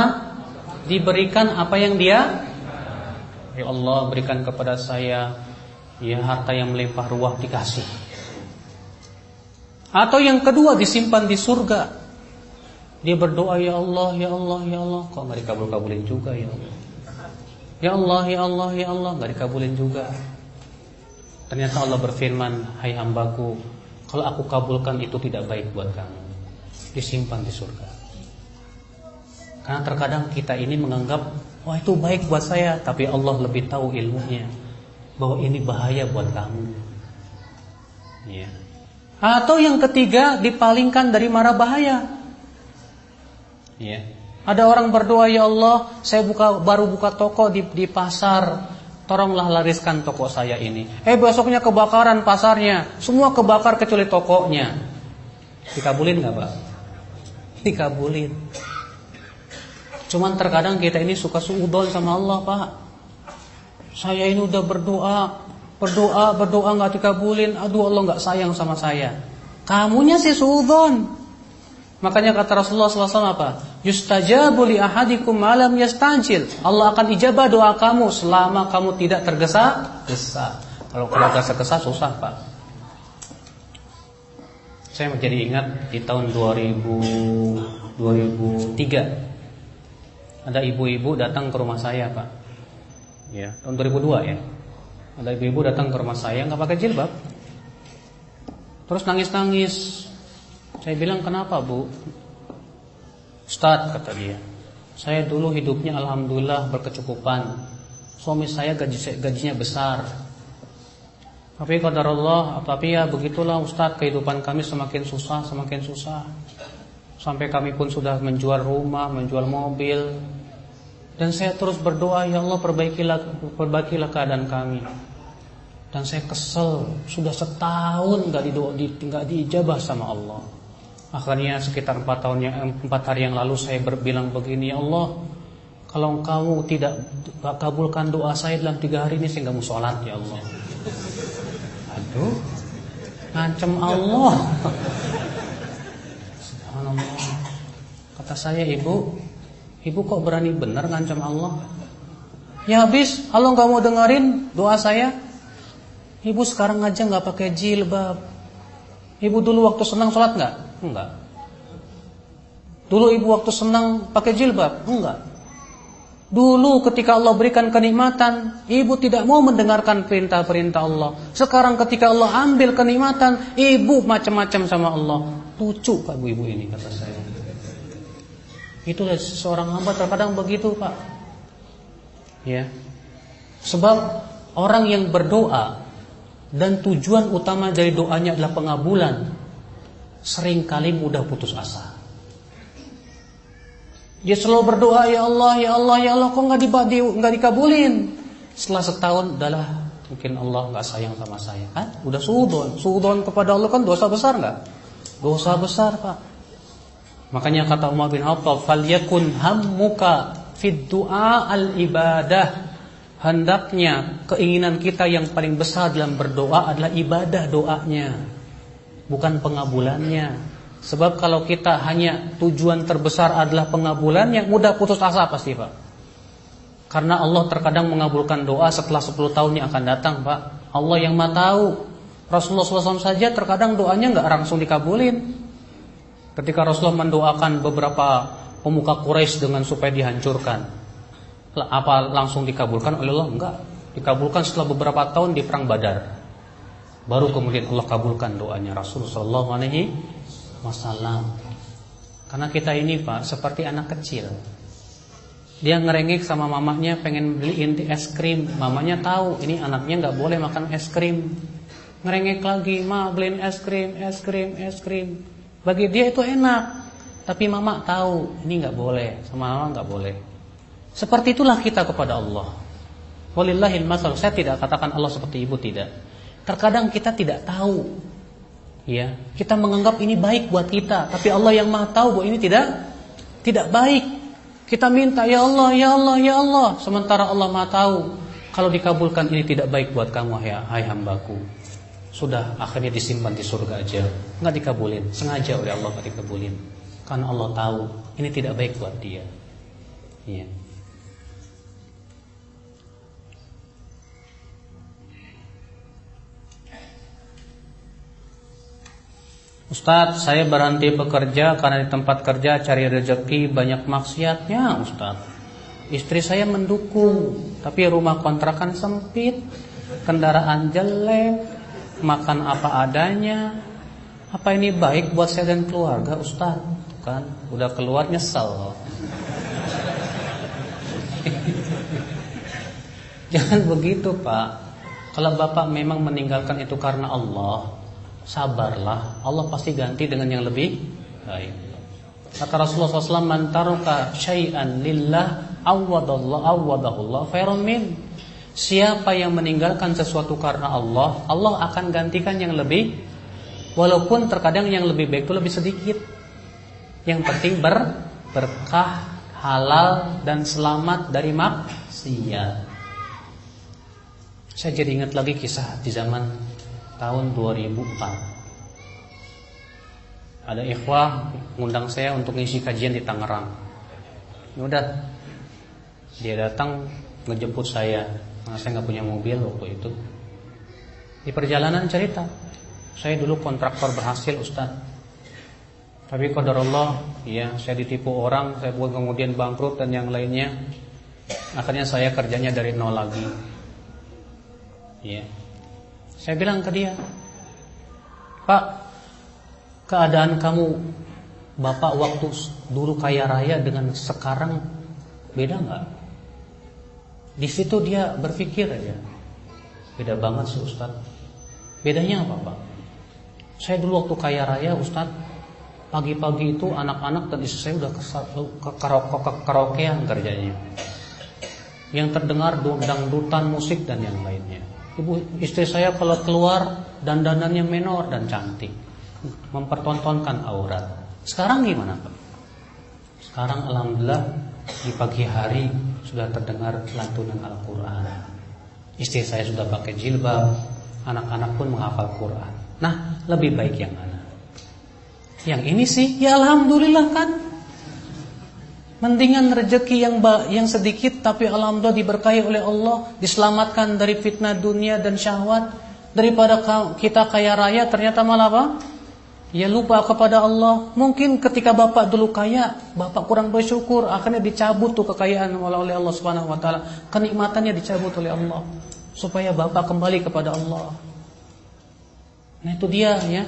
diberikan apa yang dia Ya Allah berikan kepada saya ya harta yang melimpah ruah dikasih. Atau yang kedua disimpan di surga. Dia berdoa ya Allah, ya Allah, ya Allah, kok nggak dikabul-kabulin juga ya Allah. Ya Allah, ya Allah, ya Allah, nggak dikabulin juga. Ternyata Allah berfirman, "Hai hambaku, kalau aku kabulkan itu tidak baik buat kamu." Disimpan di surga. Karena terkadang kita ini menganggap Wah itu baik buat saya Tapi Allah lebih tahu ilmunya Bahwa ini bahaya buat kamu ya. Atau yang ketiga Dipalingkan dari mara bahaya ya. Ada orang berdoa Ya Allah saya buka baru buka toko di, di pasar. Tolonglah lariskan toko saya ini. Eh besoknya kebakaran pasarnya. Semua kebakar kecuali tokonya. Dikabulin gak Pak? Dikabulin. Cuman terkadang kita ini suka suudon sama Allah pak. Saya ini udah berdoa Berdoa, berdoa gak dikabulin. Aduh Allah gak sayang sama saya. Kamunya sih suudon Makanya kata Rasulullah SAW apa? Yustajabu li ahadikum malam yastanjil. Allah akan ijabah doa kamu Selama kamu tidak tergesa-gesa. Kalau kalau tergesa-gesa susah pak. Saya menjadi ingat di tahun 2000 2003 ada ibu-ibu datang ke rumah saya pak. Ya tahun 2002 ya. Ada ibu-ibu datang ke rumah saya nggak pakai jilbab. Terus nangis-nangis saya bilang kenapa bu Ustaz kata dia saya dulu hidupnya alhamdulillah berkecukupan suami saya gaji gajinya besar tapi kadar Allah tapi ya begitulah Ustaz kehidupan kami semakin susah semakin susah Sampai kami pun sudah menjual rumah, menjual mobil. Dan saya terus berdoa, ya Allah perbaikilah, perbaikilah keadaan kami. Dan saya kesel, sudah setahun nggak didoa, di, gak diijabah sama Allah. Akhirnya sekitar empat tahun yang empat hari yang lalu saya berbilang begini, ya Allah, kalau kamu tidak kabulkan doa saya dalam tiga hari ini saya nggak mau sholat ya Allah. Aduh, ngancem Allah. Kata saya ibu, ibu kok berani benar ngancam Allah? Ya habis Allah nggak mau dengerin doa saya. Ibu sekarang aja nggak pakai jilbab. Ibu dulu waktu senang sholat nggak? Enggak. Dulu ibu waktu senang pakai jilbab? Enggak. Dulu ketika Allah berikan kenikmatan, ibu tidak mau mendengarkan perintah-perintah Allah. Sekarang ketika Allah ambil kenikmatan, ibu macam-macam sama Allah. Lucu Pak ibu ini kata saya. Itulah seorang hamba terkadang begitu Pak. Ya. Sebab orang yang berdoa dan tujuan utama dari doanya adalah pengabulan, sering kali mudah putus asa. Dia selalu berdoa, ya Allah, ya Allah, ya Allah, kok nggak di, nggak dikabulin? Setelah setahun, adalah mungkin Allah nggak sayang sama saya, kan? Udah sudon, sudon kepada Allah kan dosa besar nggak? Dosa besar pak. Makanya kata Umar bin Khattab, "Falyakun hammuka fid du'a al ibadah." Hendaknya keinginan kita yang paling besar dalam berdoa adalah ibadah doanya, bukan pengabulannya. Sebab kalau kita hanya tujuan terbesar adalah pengabulan yang mudah putus asa pasti Pak. Karena Allah terkadang mengabulkan doa setelah 10 tahun yang akan datang Pak. Allah yang maha tahu. Rasulullah SAW saja terkadang doanya nggak langsung dikabulin. Ketika Rasulullah mendoakan beberapa pemuka Quraisy dengan supaya dihancurkan. Apa langsung dikabulkan oleh Allah? Enggak. Dikabulkan setelah beberapa tahun di perang Badar. Baru kemudian Allah kabulkan doanya Rasulullah SAW wasallam. Karena kita ini Pak seperti anak kecil. Dia ngerengek sama mamanya pengen beliin es krim. Mamanya tahu ini anaknya nggak boleh makan es krim. Ngerengek lagi, "Ma, beliin es krim, es krim, es krim." Bagi dia itu enak. Tapi mama tahu ini nggak boleh, sama mama nggak boleh. Seperti itulah kita kepada Allah. Walillahil masal. Saya tidak katakan Allah seperti ibu tidak. Terkadang kita tidak tahu Ya, kita menganggap ini baik buat kita, tapi Allah yang Maha tahu bahwa ini tidak tidak baik. Kita minta ya Allah, ya Allah, ya Allah, sementara Allah Maha tahu kalau dikabulkan ini tidak baik buat kamu ya, hai hambaku. Sudah akhirnya disimpan di surga aja, nggak dikabulin, sengaja oleh Allah nggak dikabulin, karena Allah tahu ini tidak baik buat dia. Ya. Ustadz, saya berhenti bekerja karena di tempat kerja cari rezeki banyak maksiatnya, Ustadz. Istri saya mendukung, tapi rumah kontrakan sempit, kendaraan jelek, makan apa adanya. Apa ini baik buat saya dan keluarga, Ustadz? Kan, udah keluar nyesel. [laughs] Jangan begitu, Pak. Kalau Bapak memang meninggalkan itu karena Allah, sabarlah, Allah pasti ganti dengan yang lebih baik. Kata Rasulullah SAW, "Man taraka syai'an lillah awwadallahu awwadahullah khairan min." Siapa yang meninggalkan sesuatu karena Allah, Allah akan gantikan yang lebih walaupun terkadang yang lebih baik itu lebih sedikit. Yang penting ber berkah, halal dan selamat dari maksiat. Saya jadi ingat lagi kisah di zaman tahun 2004 ada ikhwah ngundang saya untuk ngisi kajian di Tangerang. Ya udah, dia datang ngejemput saya, karena saya nggak punya mobil waktu itu. Di perjalanan cerita, saya dulu kontraktor berhasil Ustaz. Tapi kodar Allah, ya saya ditipu orang, saya buat kemudian bangkrut dan yang lainnya. Akhirnya saya kerjanya dari nol lagi. Ya, saya bilang ke dia, Pak, keadaan kamu Bapak waktu dulu kaya raya dengan sekarang beda nggak? Di situ dia berpikir aja, beda banget sih Ustaz. Bedanya apa Pak? Saya dulu waktu kaya raya Ustaz, pagi-pagi itu anak-anak istri saya udah ke karaokean kerjanya. Yang terdengar dangdutan musik dan yang lainnya. Ibu istri saya kalau keluar dandanannya menor dan cantik, mempertontonkan aurat. Sekarang gimana Pak? Sekarang alhamdulillah di pagi hari sudah terdengar lantunan Al-Qur'an. Istri saya sudah pakai jilbab, anak-anak pun menghafal Quran. Nah, lebih baik yang mana? Yang ini sih, ya alhamdulillah kan. Mendingan rezeki yang yang sedikit tapi alhamdulillah diberkahi oleh Allah, diselamatkan dari fitnah dunia dan syahwat daripada kita kaya raya ternyata malah apa? Ya lupa kepada Allah. Mungkin ketika bapak dulu kaya, bapak kurang bersyukur, akhirnya dicabut tuh kekayaan oleh Allah Subhanahu wa taala. Kenikmatannya dicabut oleh Allah supaya bapak kembali kepada Allah. Nah itu dia ya.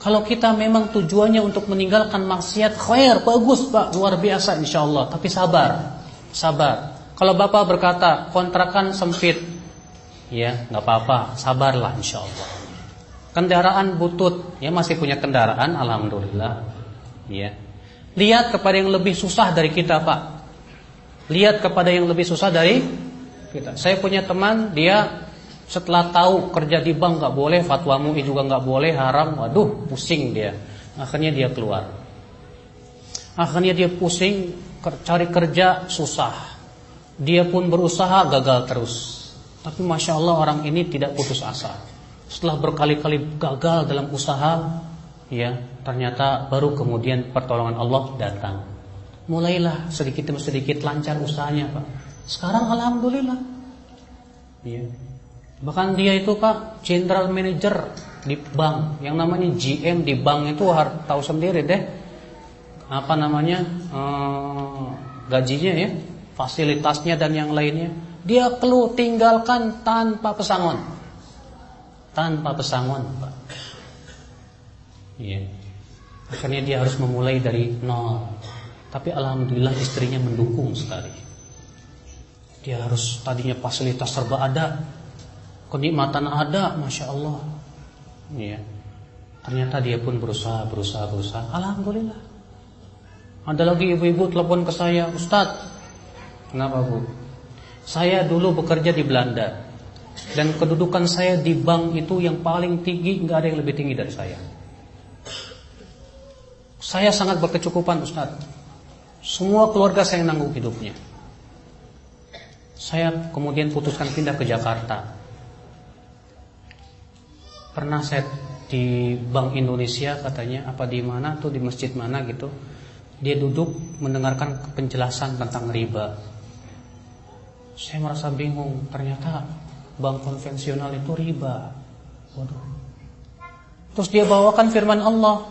Kalau kita memang tujuannya untuk meninggalkan maksiat khair, bagus Pak, luar biasa insya Allah. Tapi sabar, sabar. Kalau Bapak berkata kontrakan sempit, ya nggak apa-apa, sabarlah insya Allah. Kendaraan butut, ya masih punya kendaraan, alhamdulillah. Ya, lihat kepada yang lebih susah dari kita Pak. Lihat kepada yang lebih susah dari kita. Saya punya teman, dia setelah tahu kerja di bank nggak boleh, fatwa MUI juga nggak boleh, haram, waduh, pusing dia. Akhirnya dia keluar. Akhirnya dia pusing, cari kerja susah. Dia pun berusaha gagal terus. Tapi masya Allah orang ini tidak putus asa. Setelah berkali-kali gagal dalam usaha, ya ternyata baru kemudian pertolongan Allah datang. Mulailah sedikit demi sedikit lancar usahanya, Pak. Sekarang alhamdulillah. Ya. Bahkan dia itu Pak General Manager di bank. Yang namanya GM di bank itu harus tahu sendiri deh. Apa namanya eh, Gajinya ya Fasilitasnya dan yang lainnya. Dia perlu tinggalkan tanpa pesangon. Tanpa pesangon Pak. Iya. Akhirnya dia harus memulai dari nol. Tapi Alhamdulillah istrinya mendukung sekali. Dia harus tadinya fasilitas serba ada kenikmatan ada, masya Allah. Ya. Ternyata dia pun berusaha, berusaha, berusaha. Alhamdulillah. Ada lagi ibu-ibu telepon ke saya, Ustadz. Kenapa bu? Saya dulu bekerja di Belanda dan kedudukan saya di bank itu yang paling tinggi, nggak ada yang lebih tinggi dari saya. Saya sangat berkecukupan Ustadz. Semua keluarga saya nanggung hidupnya. Saya kemudian putuskan pindah ke Jakarta pernah saya di Bank Indonesia katanya apa di mana tuh? Di masjid mana? Gitu. Dia duduk mendengarkan penjelasan tentang riba. Saya merasa bingung ternyata bank konvensional itu riba. Waduh. Terus dia bawakan firman Allah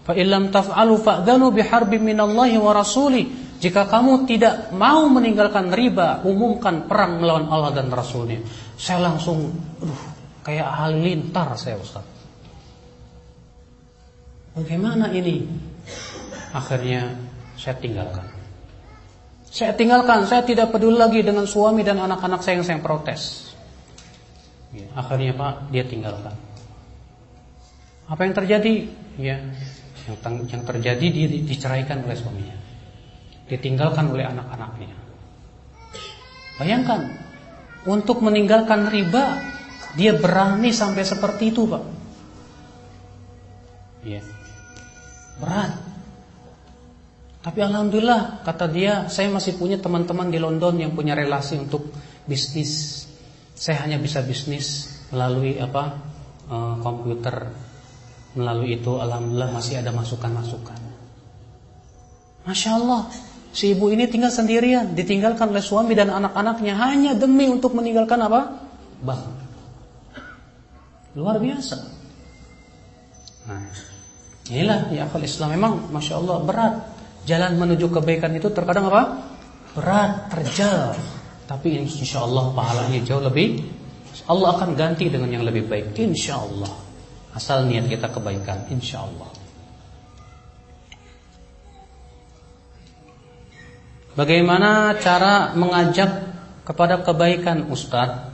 fa illam taf'alu fa'dhanu biharbin minallahi wa rasuli. Jika kamu tidak mau meninggalkan riba umumkan perang melawan Allah dan Rasulnya. Saya langsung aduh Kayak halilintar saya Ustaz. Bagaimana ini? Akhirnya saya tinggalkan. Saya tinggalkan, saya tidak peduli lagi dengan suami dan anak-anak saya yang saya protes. Ya, akhirnya Pak, dia tinggalkan. Apa yang terjadi? Ya, yang, yang terjadi dia diceraikan oleh suaminya. Ditinggalkan oleh anak-anaknya. Bayangkan, untuk meninggalkan riba dia berani sampai seperti itu, Pak. Ya. Berat. Tapi alhamdulillah kata dia, saya masih punya teman-teman di London yang punya relasi untuk bisnis. Saya hanya bisa bisnis melalui apa? E, komputer. Melalui itu alhamdulillah masih ada masukan-masukan. Masya Allah, si ibu ini tinggal sendirian, ditinggalkan oleh suami dan anak-anaknya hanya demi untuk meninggalkan apa? Bank. Luar biasa. Nah, inilah ya akal Islam memang masya Allah berat. Jalan menuju kebaikan itu terkadang apa? Berat, terjal. Tapi insya Allah pahalanya jauh lebih. Allah akan ganti dengan yang lebih baik. Insya Allah. Asal niat kita kebaikan. Insya Allah. Bagaimana cara mengajak kepada kebaikan Ustadz?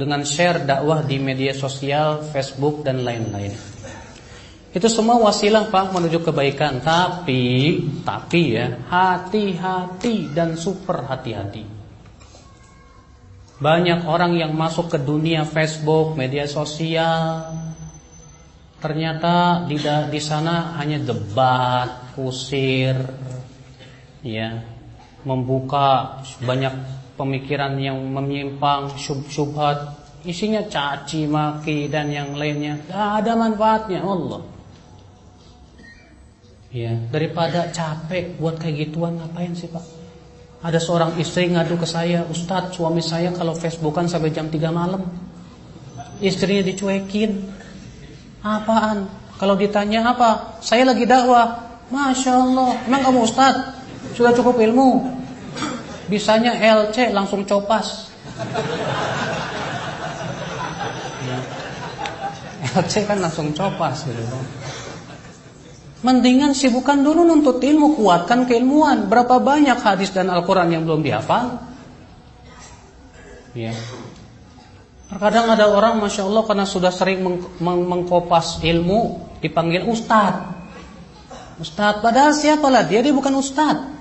Dengan share dakwah di media sosial, Facebook dan lain-lain. Itu semua wasilah Pak menuju kebaikan, tapi tapi ya, hati-hati dan super hati-hati. Banyak orang yang masuk ke dunia Facebook, media sosial, ternyata di di sana hanya debat, kusir, ya, membuka banyak pemikiran yang menyimpang, syubhat, isinya caci maki dan yang lainnya. Ada manfaatnya Allah. Ya, daripada capek buat kayak gituan ngapain sih Pak? Ada seorang istri ngadu ke saya, Ustadz suami saya kalau Facebookan sampai jam 3 malam. Istrinya dicuekin. Apaan? Kalau ditanya apa? Saya lagi dakwah. Masya Allah. Emang kamu Ustadz? Sudah cukup ilmu? Bisanya LC langsung copas. LC kan langsung copas gitu. Mendingan sibukkan dulu nuntut ilmu, kuatkan keilmuan. Berapa banyak hadis dan Al-Quran yang belum dihafal? Ya. Terkadang ada orang, masya Allah, karena sudah sering meng meng mengkopas ilmu, dipanggil ustad. Ustad, padahal siapalah dia? Dia bukan ustad.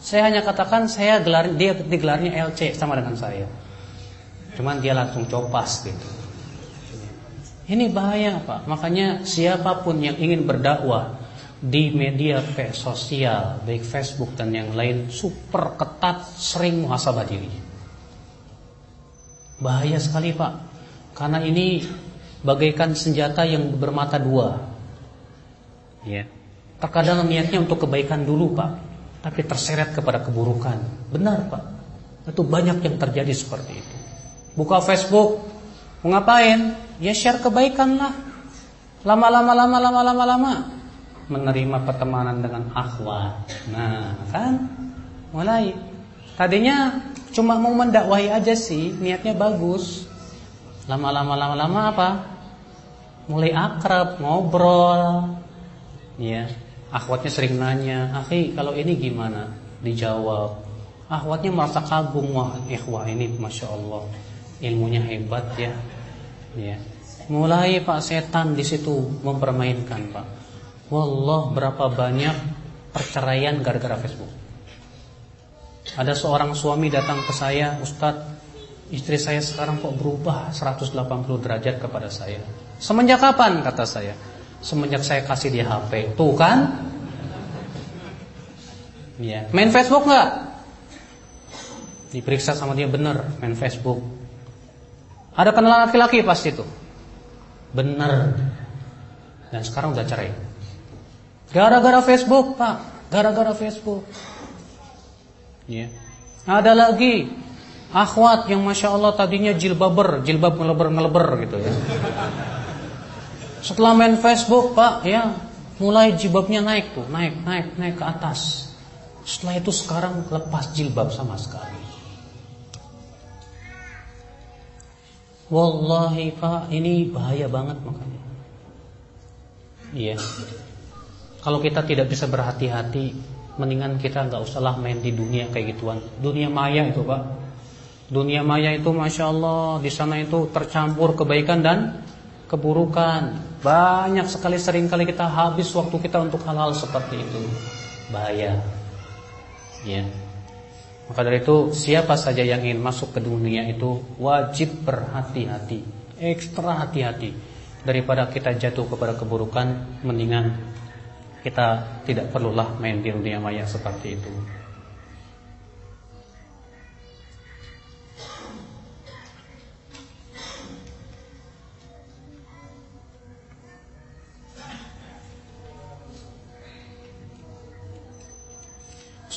Saya hanya katakan saya gelar dia digelarnya LC sama dengan saya. Cuman dia langsung copas gitu. Ini bahaya Pak. Makanya siapa pun yang ingin berdakwah di media sosial, baik Facebook dan yang lain, super ketat, sering muhasabah diri. Bahaya sekali Pak, karena ini bagaikan senjata yang bermata dua. Ya. Terkadang niatnya untuk kebaikan dulu Pak, tapi terseret kepada keburukan. Benar Pak, itu banyak yang terjadi seperti itu. Buka Facebook, mau ngapain? Ya share kebaikan lah. Lama-lama, lama-lama, lama-lama menerima pertemanan dengan akhwat. Nah, kan? Mulai. Tadinya cuma mau mendakwahi aja sih, niatnya bagus. Lama-lama lama-lama apa? Mulai akrab, ngobrol. Ya. Akhwatnya sering nanya, "Akhi, kalau ini gimana?" Dijawab. Akhwatnya merasa kagum, wah, ikhwah ini Masya Allah ilmunya hebat ya. Ya. Mulai Pak setan di situ mempermainkan, Pak. Wallah berapa banyak perceraian gara-gara Facebook. Ada seorang suami datang ke saya, Ustadz, istri saya sekarang kok berubah 180 derajat kepada saya. Semenjak kapan kata saya? Semenjak saya kasih dia HP. Tuh kan? Ya. Main Facebook nggak? Diperiksa sama dia benar main Facebook. Ada kenalan laki-laki pasti itu. Benar. Dan sekarang udah cerai. Gara-gara Facebook, Pak. Gara-gara Facebook. Ya. Ada lagi akhwat yang masya Allah tadinya jilbaber, jilbab ngeleber-ngeleber gitu ya. Setelah main Facebook, Pak, ya, mulai jilbabnya naik tuh, naik, naik, naik ke atas. Setelah itu sekarang lepas jilbab sama sekali. Wallahi Pak, ini bahaya banget makanya. Iya. Kalau kita tidak bisa berhati-hati, mendingan kita nggak usahlah main di dunia kayak gituan. Dunia maya itu pak. Dunia maya itu masya Allah di sana itu tercampur kebaikan dan keburukan. Banyak sekali sering kali kita habis waktu kita untuk hal-hal seperti itu. Bahaya. Ya. Maka dari itu siapa saja yang ingin masuk ke dunia itu wajib berhati-hati, ekstra hati-hati daripada kita jatuh kepada keburukan mendingan kita tidak perlulah main di dunia maya seperti itu.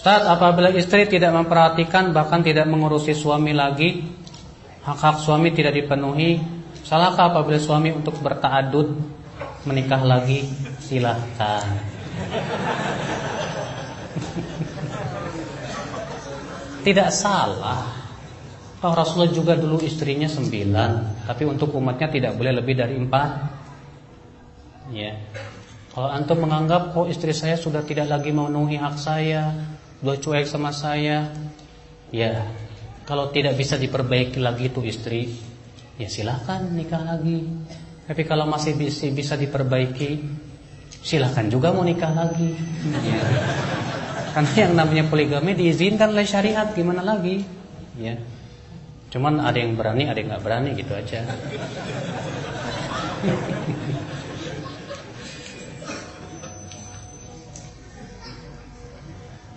Ustaz, apabila istri tidak memperhatikan bahkan tidak mengurusi suami lagi, hak-hak suami tidak dipenuhi, salahkah apabila suami untuk bertaadud menikah lagi? Silahkan. [laughs] Tidak salah. Oh, Rasulullah juga dulu istrinya sembilan, tapi untuk umatnya tidak boleh lebih dari empat. Ya. Kalau antum menganggap kok oh, istri saya sudah tidak lagi memenuhi hak saya, sudah cuek sama saya, ya kalau tidak bisa diperbaiki lagi itu istri, ya silahkan nikah lagi. Tapi kalau masih bisa, bisa diperbaiki, silahkan juga mau nikah lagi. Ya. Karena yang namanya poligami diizinkan oleh syariat, gimana lagi? Ya. Cuman ada yang berani, ada yang nggak berani gitu aja.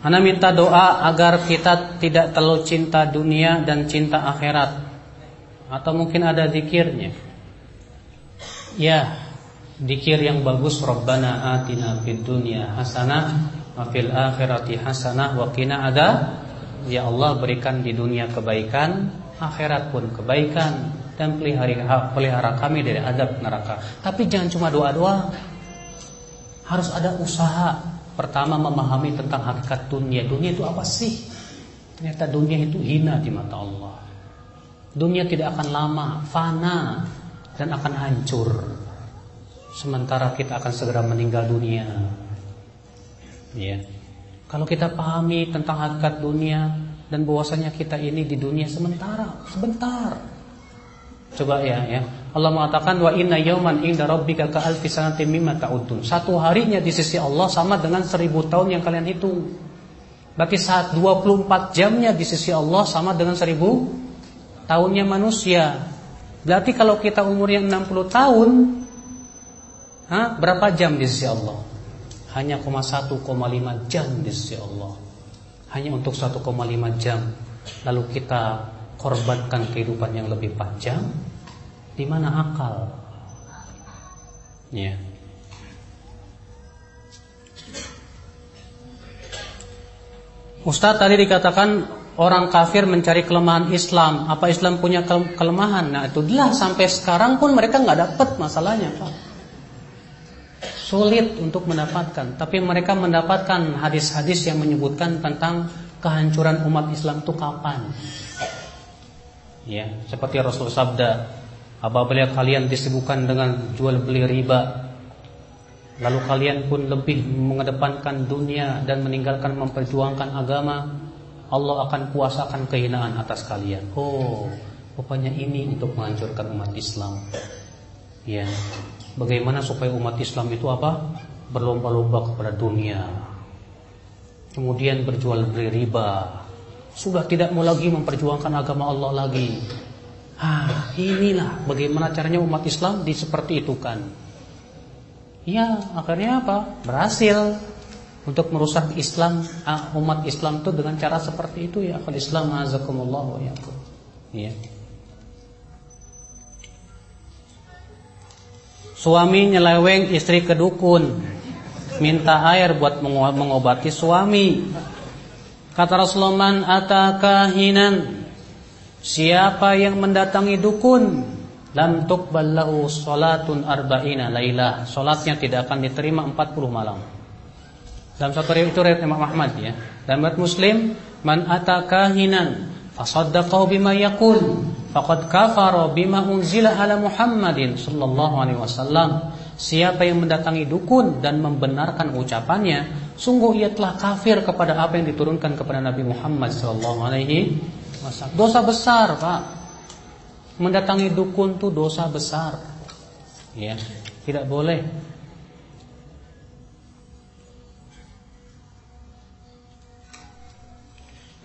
Ana minta doa agar kita tidak terlalu cinta dunia dan cinta akhirat. Atau mungkin ada zikirnya. Ya, Dikir yang bagus. Rabbana atina fid dunya hasanah wa fil akhirati hasanah wa qina ada Ya Allah berikan di dunia kebaikan Akhirat pun kebaikan Dan pelihara, pelihara kami dari adab neraka. Tapi jangan cuma doa-doa Harus ada usaha Pertama memahami tentang hakikat dunia. Dunia itu apa sih? Ternyata dunia itu hina di mata Allah. Dunia tidak akan lama Fana Dan akan hancur. Sementara kita akan segera meninggal dunia. Ya. Kalau kita pahami tentang hakikat dunia Dan bahwasanya kita ini di dunia sementara Sebentar Coba ya ya. Allah mengatakan wa inna yauman inda rabbika ka alfi sanatin mimma ta'udun. Satu harinya di sisi Allah sama dengan seribu tahun yang kalian hitung. Berarti saat 24 jamnya di sisi Allah sama dengan seribu tahunnya manusia. Berarti kalau kita umurnya 60 tahun, ha, berapa jam di sisi Allah? Hanya 1,5 jam di sisi Allah. Hanya untuk 1,5 jam. Lalu kita korbankan kehidupan yang lebih panjang di mana akal ya Ustaz tadi dikatakan orang kafir mencari kelemahan Islam. Apa Islam punya kelemahan? Nah itu dia sampai sekarang pun mereka nggak dapat masalahnya, Pak. Sulit untuk mendapatkan. Tapi mereka mendapatkan hadis-hadis yang menyebutkan tentang kehancuran umat Islam itu kapan. Ya, seperti Rasul sabda, apabila kalian disibukkan dengan jual beli riba, lalu kalian pun lebih mengedepankan dunia dan meninggalkan memperjuangkan agama, Allah akan kuasakan kehinaan atas kalian. Oh, rupanya ini untuk menghancurkan umat Islam. Ya. Bagaimana supaya umat Islam itu apa? Berlomba-lomba kepada dunia. Kemudian berjual beli riba, sudah tidak mau lagi memperjuangkan agama Allah lagi. Ah, inilah bagaimana caranya umat Islam di seperti itu kan. Ya, akhirnya apa? Berhasil untuk merusak Islam ah, umat Islam itu dengan cara seperti itu ya. Kalau Islam azakumullah wa yakum. Ya. Suami nyeleweng istri ke dukun Minta air buat mengobati suami Kata Rasulullah man atakahinan Siapa yang mendatangi dukun lam tuqbal lahu salatun arba'ina lailah. Salatnya tidak akan diterima 40 malam. Dalam satu riwayat itu riwayat Imam Ahmad ya. Dalam riwayat Muslim, man atakahinan fasaddaqahu bima yaqul faqad kafara bima unzila ala Muhammadin sallallahu alaihi wasallam. Siapa yang mendatangi dukun dan membenarkan ucapannya, sungguh ia telah kafir kepada apa yang diturunkan kepada Nabi Muhammad sallallahu alaihi wasallam. Dosa besar, Pak. Mendatangi dukun itu dosa besar. Ya, tidak boleh.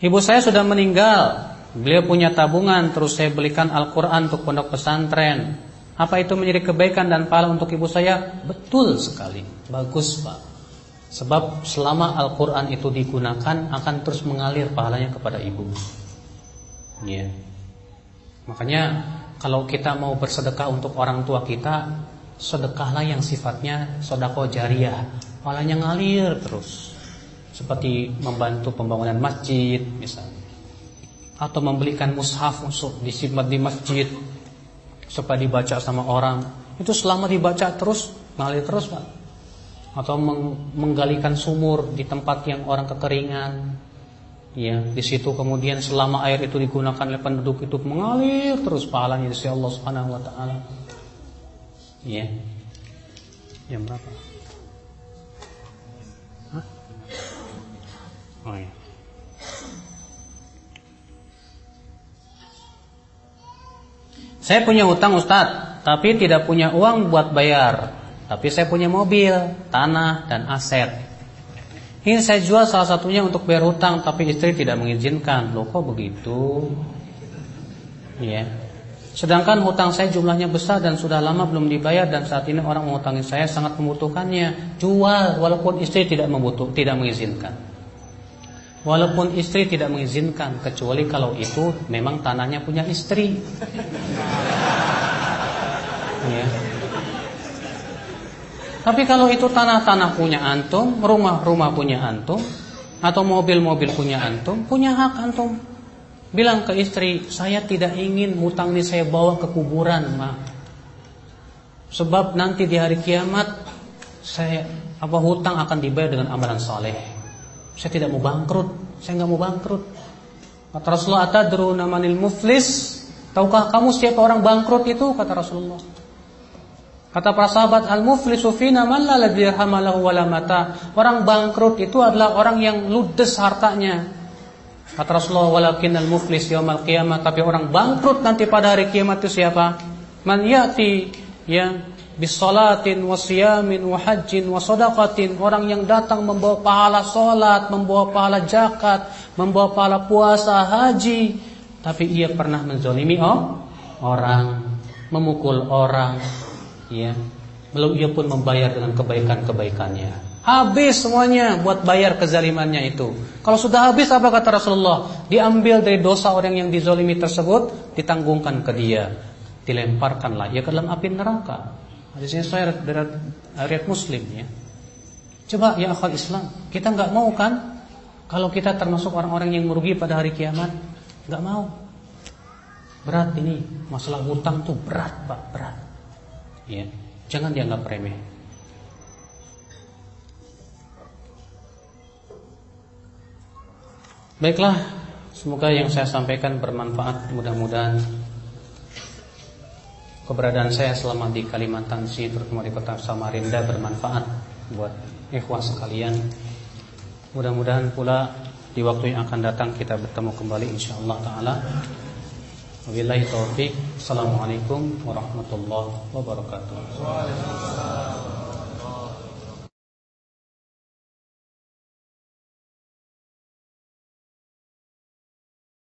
Ibu saya sudah meninggal. Beliau punya tabungan, terus saya belikan Al-Qur'an untuk pondok pesantren. Apa itu menjadi kebaikan dan pahala untuk ibu saya? Betul sekali. Bagus, Pak. Sebab selama Al-Qur'an itu digunakan akan terus mengalir pahalanya kepada ibu. Ya. Makanya kalau kita mau bersedekah untuk orang tua kita, sedekahlah yang sifatnya sedekah jariah. Pahalanya ngalir terus. Seperti membantu pembangunan masjid misalnya. Atau membelikan mushaf untuk disimpan di masjid supaya dibaca sama orang. Itu selama dibaca terus ngalir terus Pak. Atau menggalikan sumur di tempat yang orang kekeringan. Ya, di situ kemudian selama air itu digunakan oleh penduduk itu mengalir terus pahalanya dari Allah Subhanahu wa taala. Ya. Jam berapa? Hah? Oh ya. Saya punya hutang Ustaz, tapi tidak punya uang buat bayar. Tapi saya punya mobil, tanah, dan aset. Ini saya jual salah satunya untuk bayar hutang, tapi istri tidak mengizinkan. Loh kok begitu? Ya. Sedangkan hutang saya jumlahnya besar dan sudah lama belum dibayar dan saat ini orang menghutangi saya sangat membutuhkannya. Jual walaupun istri tidak membutuh, tidak mengizinkan. Walaupun istri tidak mengizinkan Kecuali kalau itu memang tanahnya punya istri ya. Tapi kalau itu tanah-tanah punya antum, rumah-rumah punya antum, atau mobil-mobil punya antum, punya hak antum. Bilang ke istri, saya tidak ingin hutang ini saya bawa ke kuburan, ma. Sebab nanti di hari kiamat saya apa hutang akan dibayar dengan amalan saleh. Saya tidak mau bangkrut, saya nggak mau bangkrut. Kata Rasulullah, "Atadruna manil muflis?" Tahukah kamu siapa orang bangkrut itu? Kata Rasulullah. Kata para sahabat al-muflisu fina man la dirhamalahu wala mata. Orang bangkrut itu adalah orang yang ludes hartanya. Kata Rasulullah walakin al-muflis yaumal qiyamah tapi orang bangkrut nanti pada hari kiamat itu siapa? Man yati ya bisolatin wasiyamin wahajin wasodakatin orang yang datang membawa pahala solat, membawa pahala zakat, membawa pahala puasa, haji, tapi ia pernah menzolimi oh, orang, memukul orang, ya. Belum ia pun membayar dengan kebaikan-kebaikannya. Habis semuanya buat bayar kezalimannya itu. Kalau sudah habis apa kata Rasulullah? Diambil dari dosa orang yang dizolimi tersebut ditanggungkan ke dia. Dilemparkanlah ia ke dalam api neraka hadisnya saya dari riwayat Muslim ya. Coba ya akal Islam kita nggak mau kan? Kalau kita termasuk orang-orang yang merugi pada hari kiamat nggak mau. Berat ini masalah hutang tuh berat pak berat. Ya jangan dianggap remeh. Baiklah semoga yang saya sampaikan bermanfaat. Mudah-mudahan keberadaan saya selama di Kalimantan Sri terutama di kota Samarinda bermanfaat buat ikhwas sekalian mudah-mudahan pula di waktu yang akan datang kita bertemu kembali insyaallah taala Wabillahi taufik. Assalamualaikum warahmatullahi wabarakatuh.